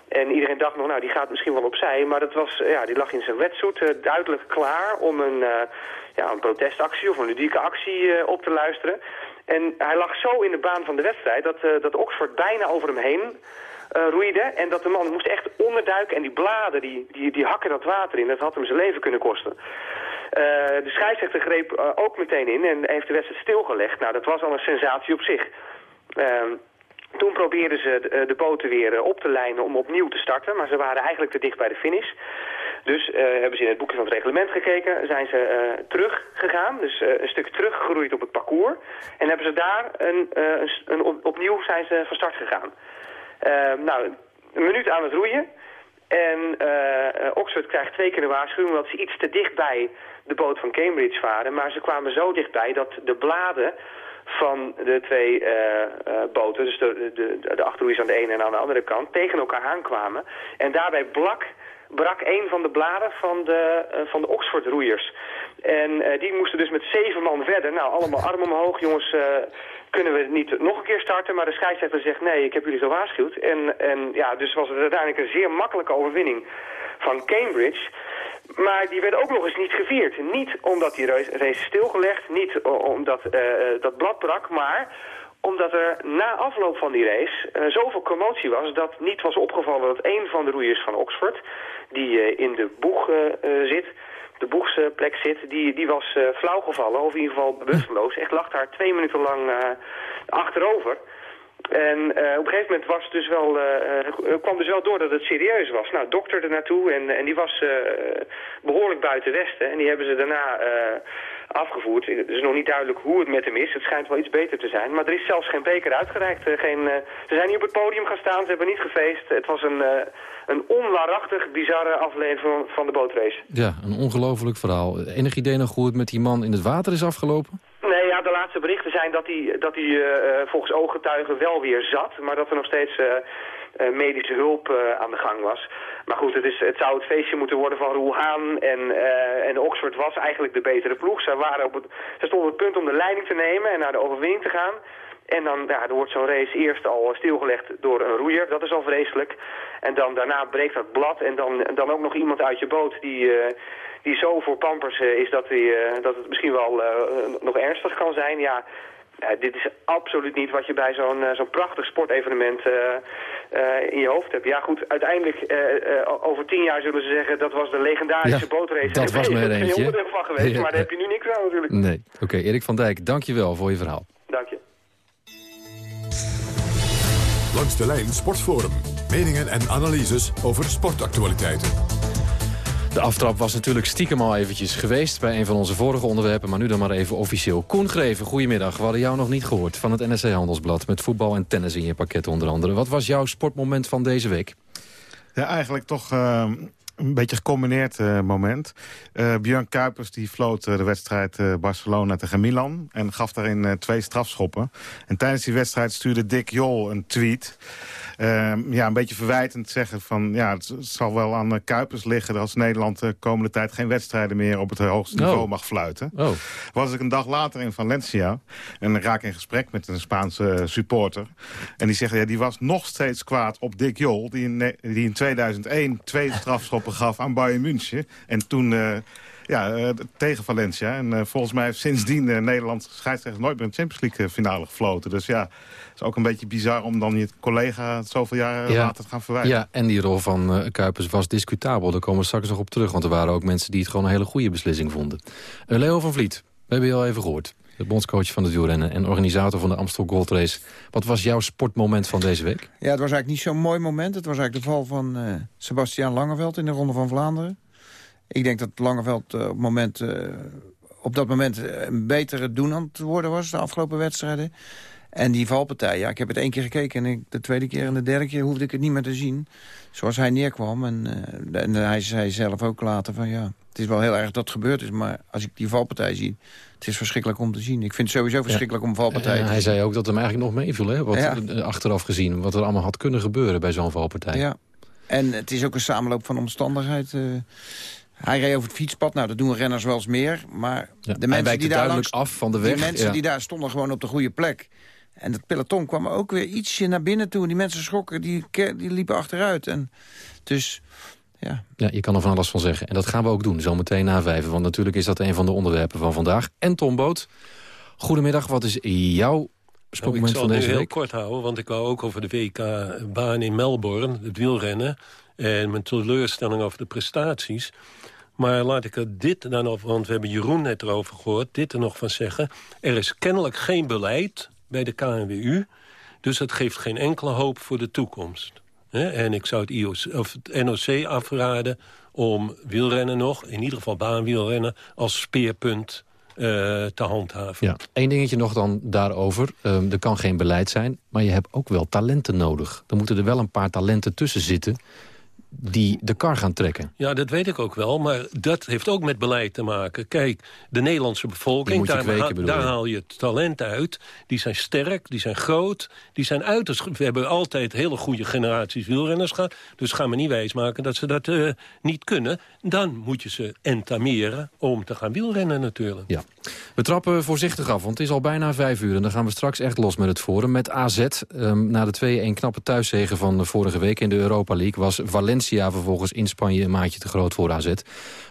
En iedereen dacht nog, nou, die gaat misschien wel opzij. Maar dat was, ja, die lag in zijn wetsuit duidelijk klaar om een, ja, een protestactie of een ludieke actie op te luisteren. En hij lag zo in de baan van de wedstrijd dat, dat Oxford bijna over hem heen roeide. En dat de man moest echt onderduiken en die bladen, die, die, die hakken dat water in. Dat had hem zijn leven kunnen kosten. de scheidsrechter greep ook meteen in en heeft de wedstrijd stilgelegd. Nou, dat was al een sensatie op zich. Ehm, toen probeerden ze de, boten weer op te lijnen om opnieuw te starten, maar ze waren eigenlijk te dicht bij de finish. Dus hebben ze in het boekje van het reglement gekeken, zijn ze uh, teruggegaan, dus een stuk teruggegroeid op het parcours. En hebben ze daar een, een, een opnieuw zijn ze van start gegaan. Nou, een minuut aan het roeien. En Oxford krijgt twee keer een waarschuwing omdat ze iets te dicht bij de boot van Cambridge varen. Maar ze kwamen zo dichtbij dat de bladen van de twee boten, dus de, de, de aan de ene en aan de andere kant, tegen elkaar aankwamen. En daarbij blak brak een van de bladen van de, uh, van de Oxford-roeiers. En uh, die moesten dus met zeven man verder. Nou, allemaal arm omhoog, jongens, uh, kunnen we niet nog een keer starten? Maar de scheidsrechter zegt, nee, ik heb jullie gewaarschuwd. En, en ja, dus was het uiteindelijk een zeer makkelijke overwinning van Cambridge. Maar die werd ook nog eens niet gevierd. Niet omdat die race stilgelegd, niet omdat dat blad brak, maar omdat er na afloop van die race uh, zoveel commotie was... dat niet was opgevallen dat een van de roeiers van Oxford... die uh, in de boeg uh, zit, de boegsplek zit... die, die was flauw gevallen, of in ieder geval bewusteloos. Echt lag daar twee minuten lang achterover... En uh, op een gegeven moment was dus wel, uh, kwam dus wel door dat het serieus was. Nou, dokter er naartoe en, en die was behoorlijk buiten Westen. En die hebben ze daarna afgevoerd. Het is nog niet duidelijk hoe het met hem is. Het schijnt wel iets beter te zijn. Maar er is zelfs geen beker uitgereikt. Geen, ze zijn niet op het podium gaan staan, ze hebben niet gefeest. Het was een, een onwaarachtig bizarre aflevering van de bootrace. Ja, een ongelooflijk verhaal. Enig idee nog hoe het met die man in het water is afgelopen? Nee, ja, de laatste berichten zijn dat hij, dat hij uh, volgens ooggetuigen wel weer zat. Maar dat er nog steeds uh, medische hulp aan de gang was. Maar goed, het, is, het zou het feestje moeten worden van Roel Haan. En, en Oxford was eigenlijk de betere ploeg. Ze, waren op het, ze stonden op het punt om de leiding te nemen en naar de overwinning te gaan. En dan ja, er wordt zo'n race eerst al stilgelegd door een roeier. Dat is al vreselijk. En dan daarna breekt dat blad. En dan, dan ook nog iemand uit je boot die die zo voor Pampers uh, is dat, die, uh, dat het misschien wel uh, nog ernstig kan zijn. Ja, dit is absoluut niet wat je bij zo'n zo'n prachtig sportevenement in je hoofd hebt. Ja goed, uiteindelijk over tien jaar zullen ze zeggen... dat was de legendarische ja, bootrace. Dat was maar eentje. Er van geweest, ja, maar daar heb je nu niks aan natuurlijk. Nee. Oké, okay, Erik van Dijk, dank je wel voor je verhaal. Dank je. Langs de lijn Sportforum. Meningen en analyses over sportactualiteiten. De aftrap was natuurlijk stiekem al eventjes geweest... bij een van onze vorige onderwerpen, maar nu dan maar even officieel. Koen Greven, goedemiddag. We hadden jou nog niet gehoord van het NSC Handelsblad... met voetbal en tennis in je pakket onder andere. Wat was jouw sportmoment van deze week? Ja, eigenlijk toch uh, een beetje gecombineerd uh, moment. Uh, Björn Kuipers die floot de wedstrijd Barcelona tegen Milan... en gaf daarin twee strafschoppen. En tijdens die wedstrijd stuurde Dick Jol een tweet... Uh, ja, een beetje verwijtend zeggen van... ja, het, zal wel aan uh, Kuipers liggen... als Nederland de komende tijd geen wedstrijden meer... op het hoogste niveau oh. mag fluiten. Oh. Was ik een dag later in Valencia... en raak in gesprek met een Spaanse supporter. En die zegt, ja, die was nog steeds kwaad op Dick Jol... die in, die in 2001 twee strafschoppen gaf aan Bayern München. En toen... Uh, ja, uh, tegen Valencia. En uh, volgens mij heeft sindsdien uh, Nederland scheidsrechter nooit meer een Champions League finale gefloten. Dus ja, het is ook een beetje bizar om dan je collega zoveel jaar ja. later te gaan verwijten. Ja, en die rol van Kuipers was discutabel. Daar komen we straks nog op terug. Want er waren ook mensen die het gewoon een hele goede beslissing vonden. Leo van Vliet, we hebben je al even gehoord. De bondscoach van het wielrennen en organisator van de Amstel Gold Race. Wat was jouw sportmoment van deze week? Ja, het was eigenlijk niet zo'n mooi moment. Het was eigenlijk de val van uh, Sebastiaan Langeveld in de Ronde van Vlaanderen. Ik denk dat Langeveld uh, op, moment, uh, op dat moment een betere doen aan het worden was... de afgelopen wedstrijden. En die valpartij, ja, ik heb het één keer gekeken... en ik, de tweede keer en de derde keer hoefde ik het niet meer te zien. Zoals hij neerkwam. En, uh, en hij zei zelf ook later van ja... het is wel heel erg dat het gebeurd is... maar als ik die valpartij zie... Het is verschrikkelijk om te zien. Ik vind het sowieso verschrikkelijk ja. om valpartijen uh, Hij zei ook dat hem eigenlijk nog meeviel, hè? Wat, ja. achteraf gezien. Wat er allemaal had kunnen gebeuren bij zo'n valpartij. Ja, en het is ook een samenloop van omstandigheden. Hij reed over het fietspad. Nou, dat doen renners wel eens meer. Maar ja, de mensen die daar langs, af van de weg. Die mensen ja. die daar stonden gewoon op de goede plek. En het peloton kwam ook weer ietsje naar binnen toe. Die mensen schrokken, die, die liepen achteruit. En dus, ja. Ja, je kan er van alles van zeggen. En dat gaan we ook doen, zometeen na vijven. Want natuurlijk is dat een van de onderwerpen van vandaag. En Tom Boot, goedemiddag. Wat is jouw sportmoment nou, van deze week? Ik zal week? heel kort houden, want ik wou ook over de WK-baan in Melbourne, het wielrennen... en mijn teleurstelling over de prestaties. Maar laat ik er dit dan nog, want we hebben Jeroen net erover gehoord... dit er nog van zeggen. Er is kennelijk geen beleid bij de KNWU... dus dat geeft geen enkele hoop voor de toekomst. En ik zou het, IOC, of het NOC afraden om wielrennen nog... in ieder geval baanwielrennen als speerpunt uh, te handhaven. Ja. Eén dingetje nog dan daarover. Um, er kan geen beleid zijn, maar je hebt ook wel talenten nodig. Er moeten er wel een paar talenten tussen zitten die de kar gaan trekken. Ja, dat weet ik ook wel, maar dat heeft ook met beleid te maken. Kijk, de Nederlandse bevolking, daar, kweken, daar, haal je talent uit. Die zijn sterk, die zijn groot, die zijn uiterst... We hebben altijd hele goede generaties wielrenners gehad. Dus gaan we niet wijsmaken dat ze dat uh, niet kunnen. Dan moet je ze entameren om te gaan wielrennen natuurlijk. Ja. We trappen voorzichtig af, want het is al bijna vijf uur... en dan gaan we straks echt los met het Forum. Met AZ, um, na de 2-1 knappe thuiszegen van de vorige week in de Europa League... was Valencia vervolgens in Spanje een maatje te groot voor AZ.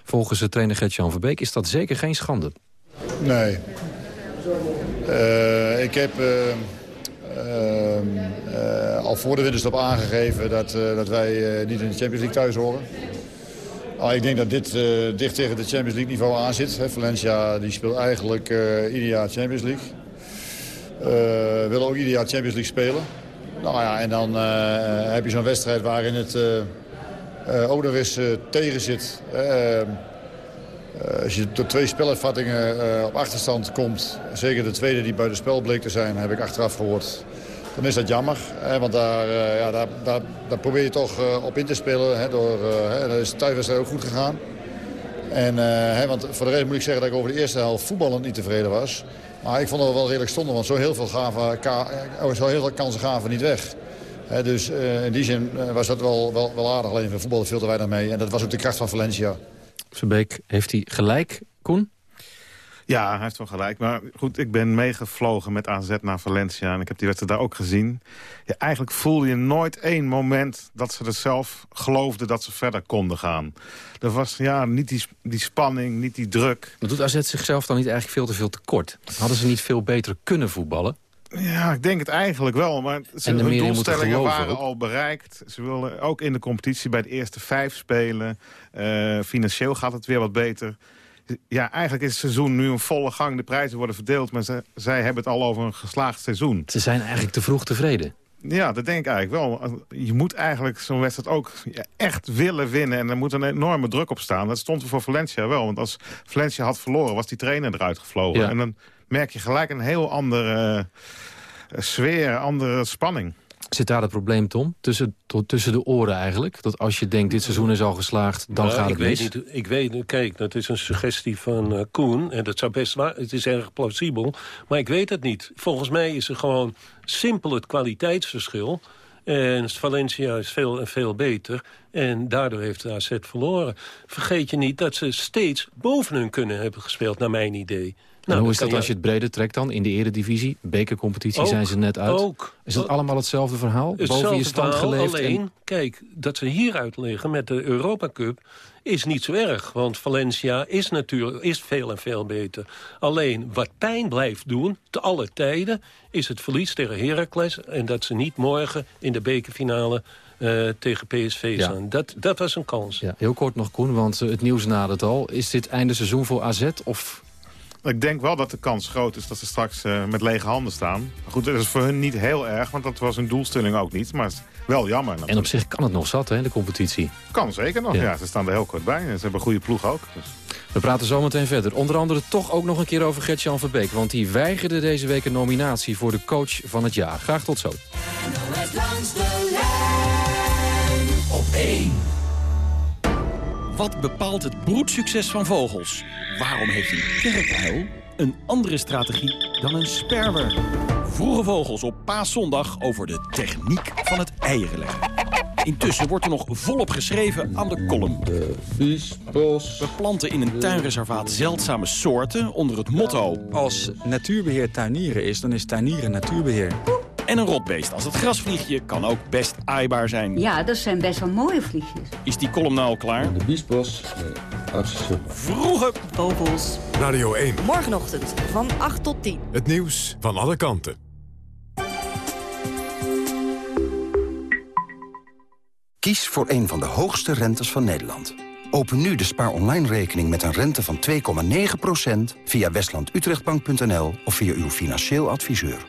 Volgens de trainer Gert-Jan Verbeek is dat zeker geen schande. Nee. Uh, ik heb... Uh... Uh, uh, al voor de winterstop aangegeven dat, uh, dat wij niet in de Champions League thuis horen. Ah, ik denk dat dit dicht tegen de Champions League niveau aan zit. Hè. Valencia die speelt eigenlijk ieder jaar Champions League. wil ook ieder jaar Champions League spelen. Nou ja, en dan heb je zo'n wedstrijd waarin het uh, ook uh, tegen zit. Uh, als je door twee spelervattingen op achterstand komt... zeker de tweede die buiten spel bleek te zijn, heb ik achteraf gehoord... dan is dat jammer. Hè, want daar, ja, daar, daar, probeer je toch op in te spelen. Hè, door, hè, dat is thuiswedstrijd ook goed gegaan. En, hè, want voor de rest moet ik zeggen dat ik over de eerste helft voetballend niet tevreden was. Maar ik vond het wel redelijk stonden, want zo heel veel, gaven, zo heel veel kansen gaven niet weg dus in die zin was dat wel, wel, wel aardig. Alleen we voetballen veel te weinig mee. En dat was ook de kracht van Valencia. Verbeek, heeft hij gelijk, Koen? Ja, hij heeft wel gelijk. Maar goed, ik ben meegevlogen met AZ naar Valencia. En ik heb die wedstrijd daar ook gezien. Ja, eigenlijk voelde je nooit één moment dat ze er zelf geloofden dat ze verder konden gaan. Er was ja, niet die, die spanning, niet die druk. Maar doet AZ zichzelf dan niet eigenlijk veel te veel tekort? Hadden ze niet veel beter kunnen voetballen? Ja, ik denk het eigenlijk wel. Maar ze, hun doelstellingen waren al bereikt. Ze willen ook in de competitie bij de eerste vijf spelen. Uh, financieel gaat het weer wat beter. Ja, eigenlijk is het seizoen nu een volle gang. De prijzen worden verdeeld, maar ze, zij hebben het al over een geslaagd seizoen. Ze zijn eigenlijk te vroeg tevreden. Ja, dat denk ik eigenlijk wel. Je moet eigenlijk zo'n wedstrijd ook echt willen winnen. En er moet een enorme druk op staan. Dat stond er voor Valencia wel. Want als Valencia had verloren, was die trainer eruit gevlogen. Ja. En dan merk je gelijk een heel andere uh, sfeer, andere spanning. Zit daar het probleem, Tom? Tussen, tussen de oren eigenlijk? Dat als je denkt, dit seizoen is al geslaagd, dan nou, gaat het ik mis? Weet niet, ik weet, kijk, dat is een suggestie van uh, Koen. En dat zou best waar, het is erg plausibel. Maar ik weet het niet. Volgens mij is er gewoon simpel het kwaliteitsverschil. En Valencia is veel, veel beter. En daardoor heeft de AZ verloren. Vergeet je niet dat ze steeds boven hun kunnen hebben gespeeld, naar mijn idee. Nou, hoe is dat als je het breder trekt dan? In de eredivisie, bekercompetitie zijn ze net uit. Ook. Is dat allemaal hetzelfde verhaal? Hetzelfde Boven je stand verhaal, geleefd? Alleen, en... kijk, dat ze hieruit liggen met de Europa Cup is niet zo erg. Want Valencia is natuurlijk is veel en veel beter. Alleen wat pijn blijft doen, te alle tijden... is het verlies tegen Heracles... en dat ze niet morgen in de bekerfinale uh, tegen PSV ja. zijn. Dat, dat was een kans. Ja, heel kort nog, Koen, want uh, het nieuws nadert al. Is dit einde seizoen voor AZ of ik denk wel dat de kans groot is dat ze straks uh, met lege handen staan. Goed, dat is voor hun niet heel erg, want dat was hun doelstelling ook niet. Maar wel jammer. Natuurlijk. En op zich kan het nog zat, hè, de competitie. Kan zeker nog, ja. ja. Ze staan er heel kort bij. Ze hebben een goede ploeg ook. Dus. We praten zometeen verder. Onder andere toch ook nog een keer over Gert-Jan Verbeek. Want die weigerde deze week een nominatie voor de coach van het jaar. Graag tot zo. langs de lijn op 1. Wat bepaalt het broedsucces van vogels? Waarom heeft een kerkuil een andere strategie dan een sperwer? Vroege vogels op paaszondag over de techniek van het eieren leggen. Intussen wordt er nog volop geschreven aan de column. We planten in een tuinreservaat zeldzame soorten onder het motto... Als natuurbeheer tuinieren is, dan is tuinieren natuurbeheer. En een rotbeest als het grasvliegje kan ook best aaibaar zijn. Ja, dat zijn best wel mooie vliegjes. Is die column nou al klaar? De biesbos. Vroege vogels. Radio 1. Morgenochtend van 8 tot 10. Het nieuws van alle kanten. Kies voor een van de hoogste rentes van Nederland. Open nu de Spaar Online rekening met een rente van 2,9% via westlandutrechtbank.nl of via uw financieel adviseur.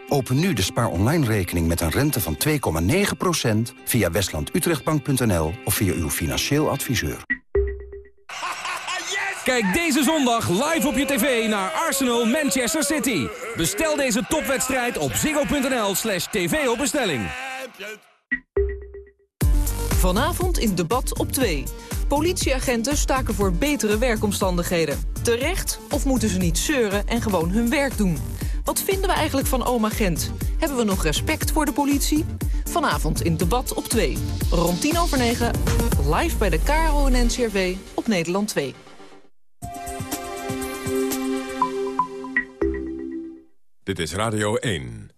Open nu de spaar online rekening met een rente van 2,9% via westlandutrechtbank.nl of via uw financieel adviseur. Kijk deze zondag live op je tv naar Arsenal Manchester City. Bestel deze topwedstrijd op ziggo.nl slash tv op bestelling. Vanavond in debat op 2. Politieagenten staken voor betere werkomstandigheden. Terecht of moeten ze niet zeuren en gewoon hun werk doen? Wat vinden we eigenlijk van oma Gent? Hebben we nog respect voor de politie? Vanavond in debat op 2. Rond 10 over 9, live bij de KRO en NCRV op Nederland 2. Dit is Radio 1.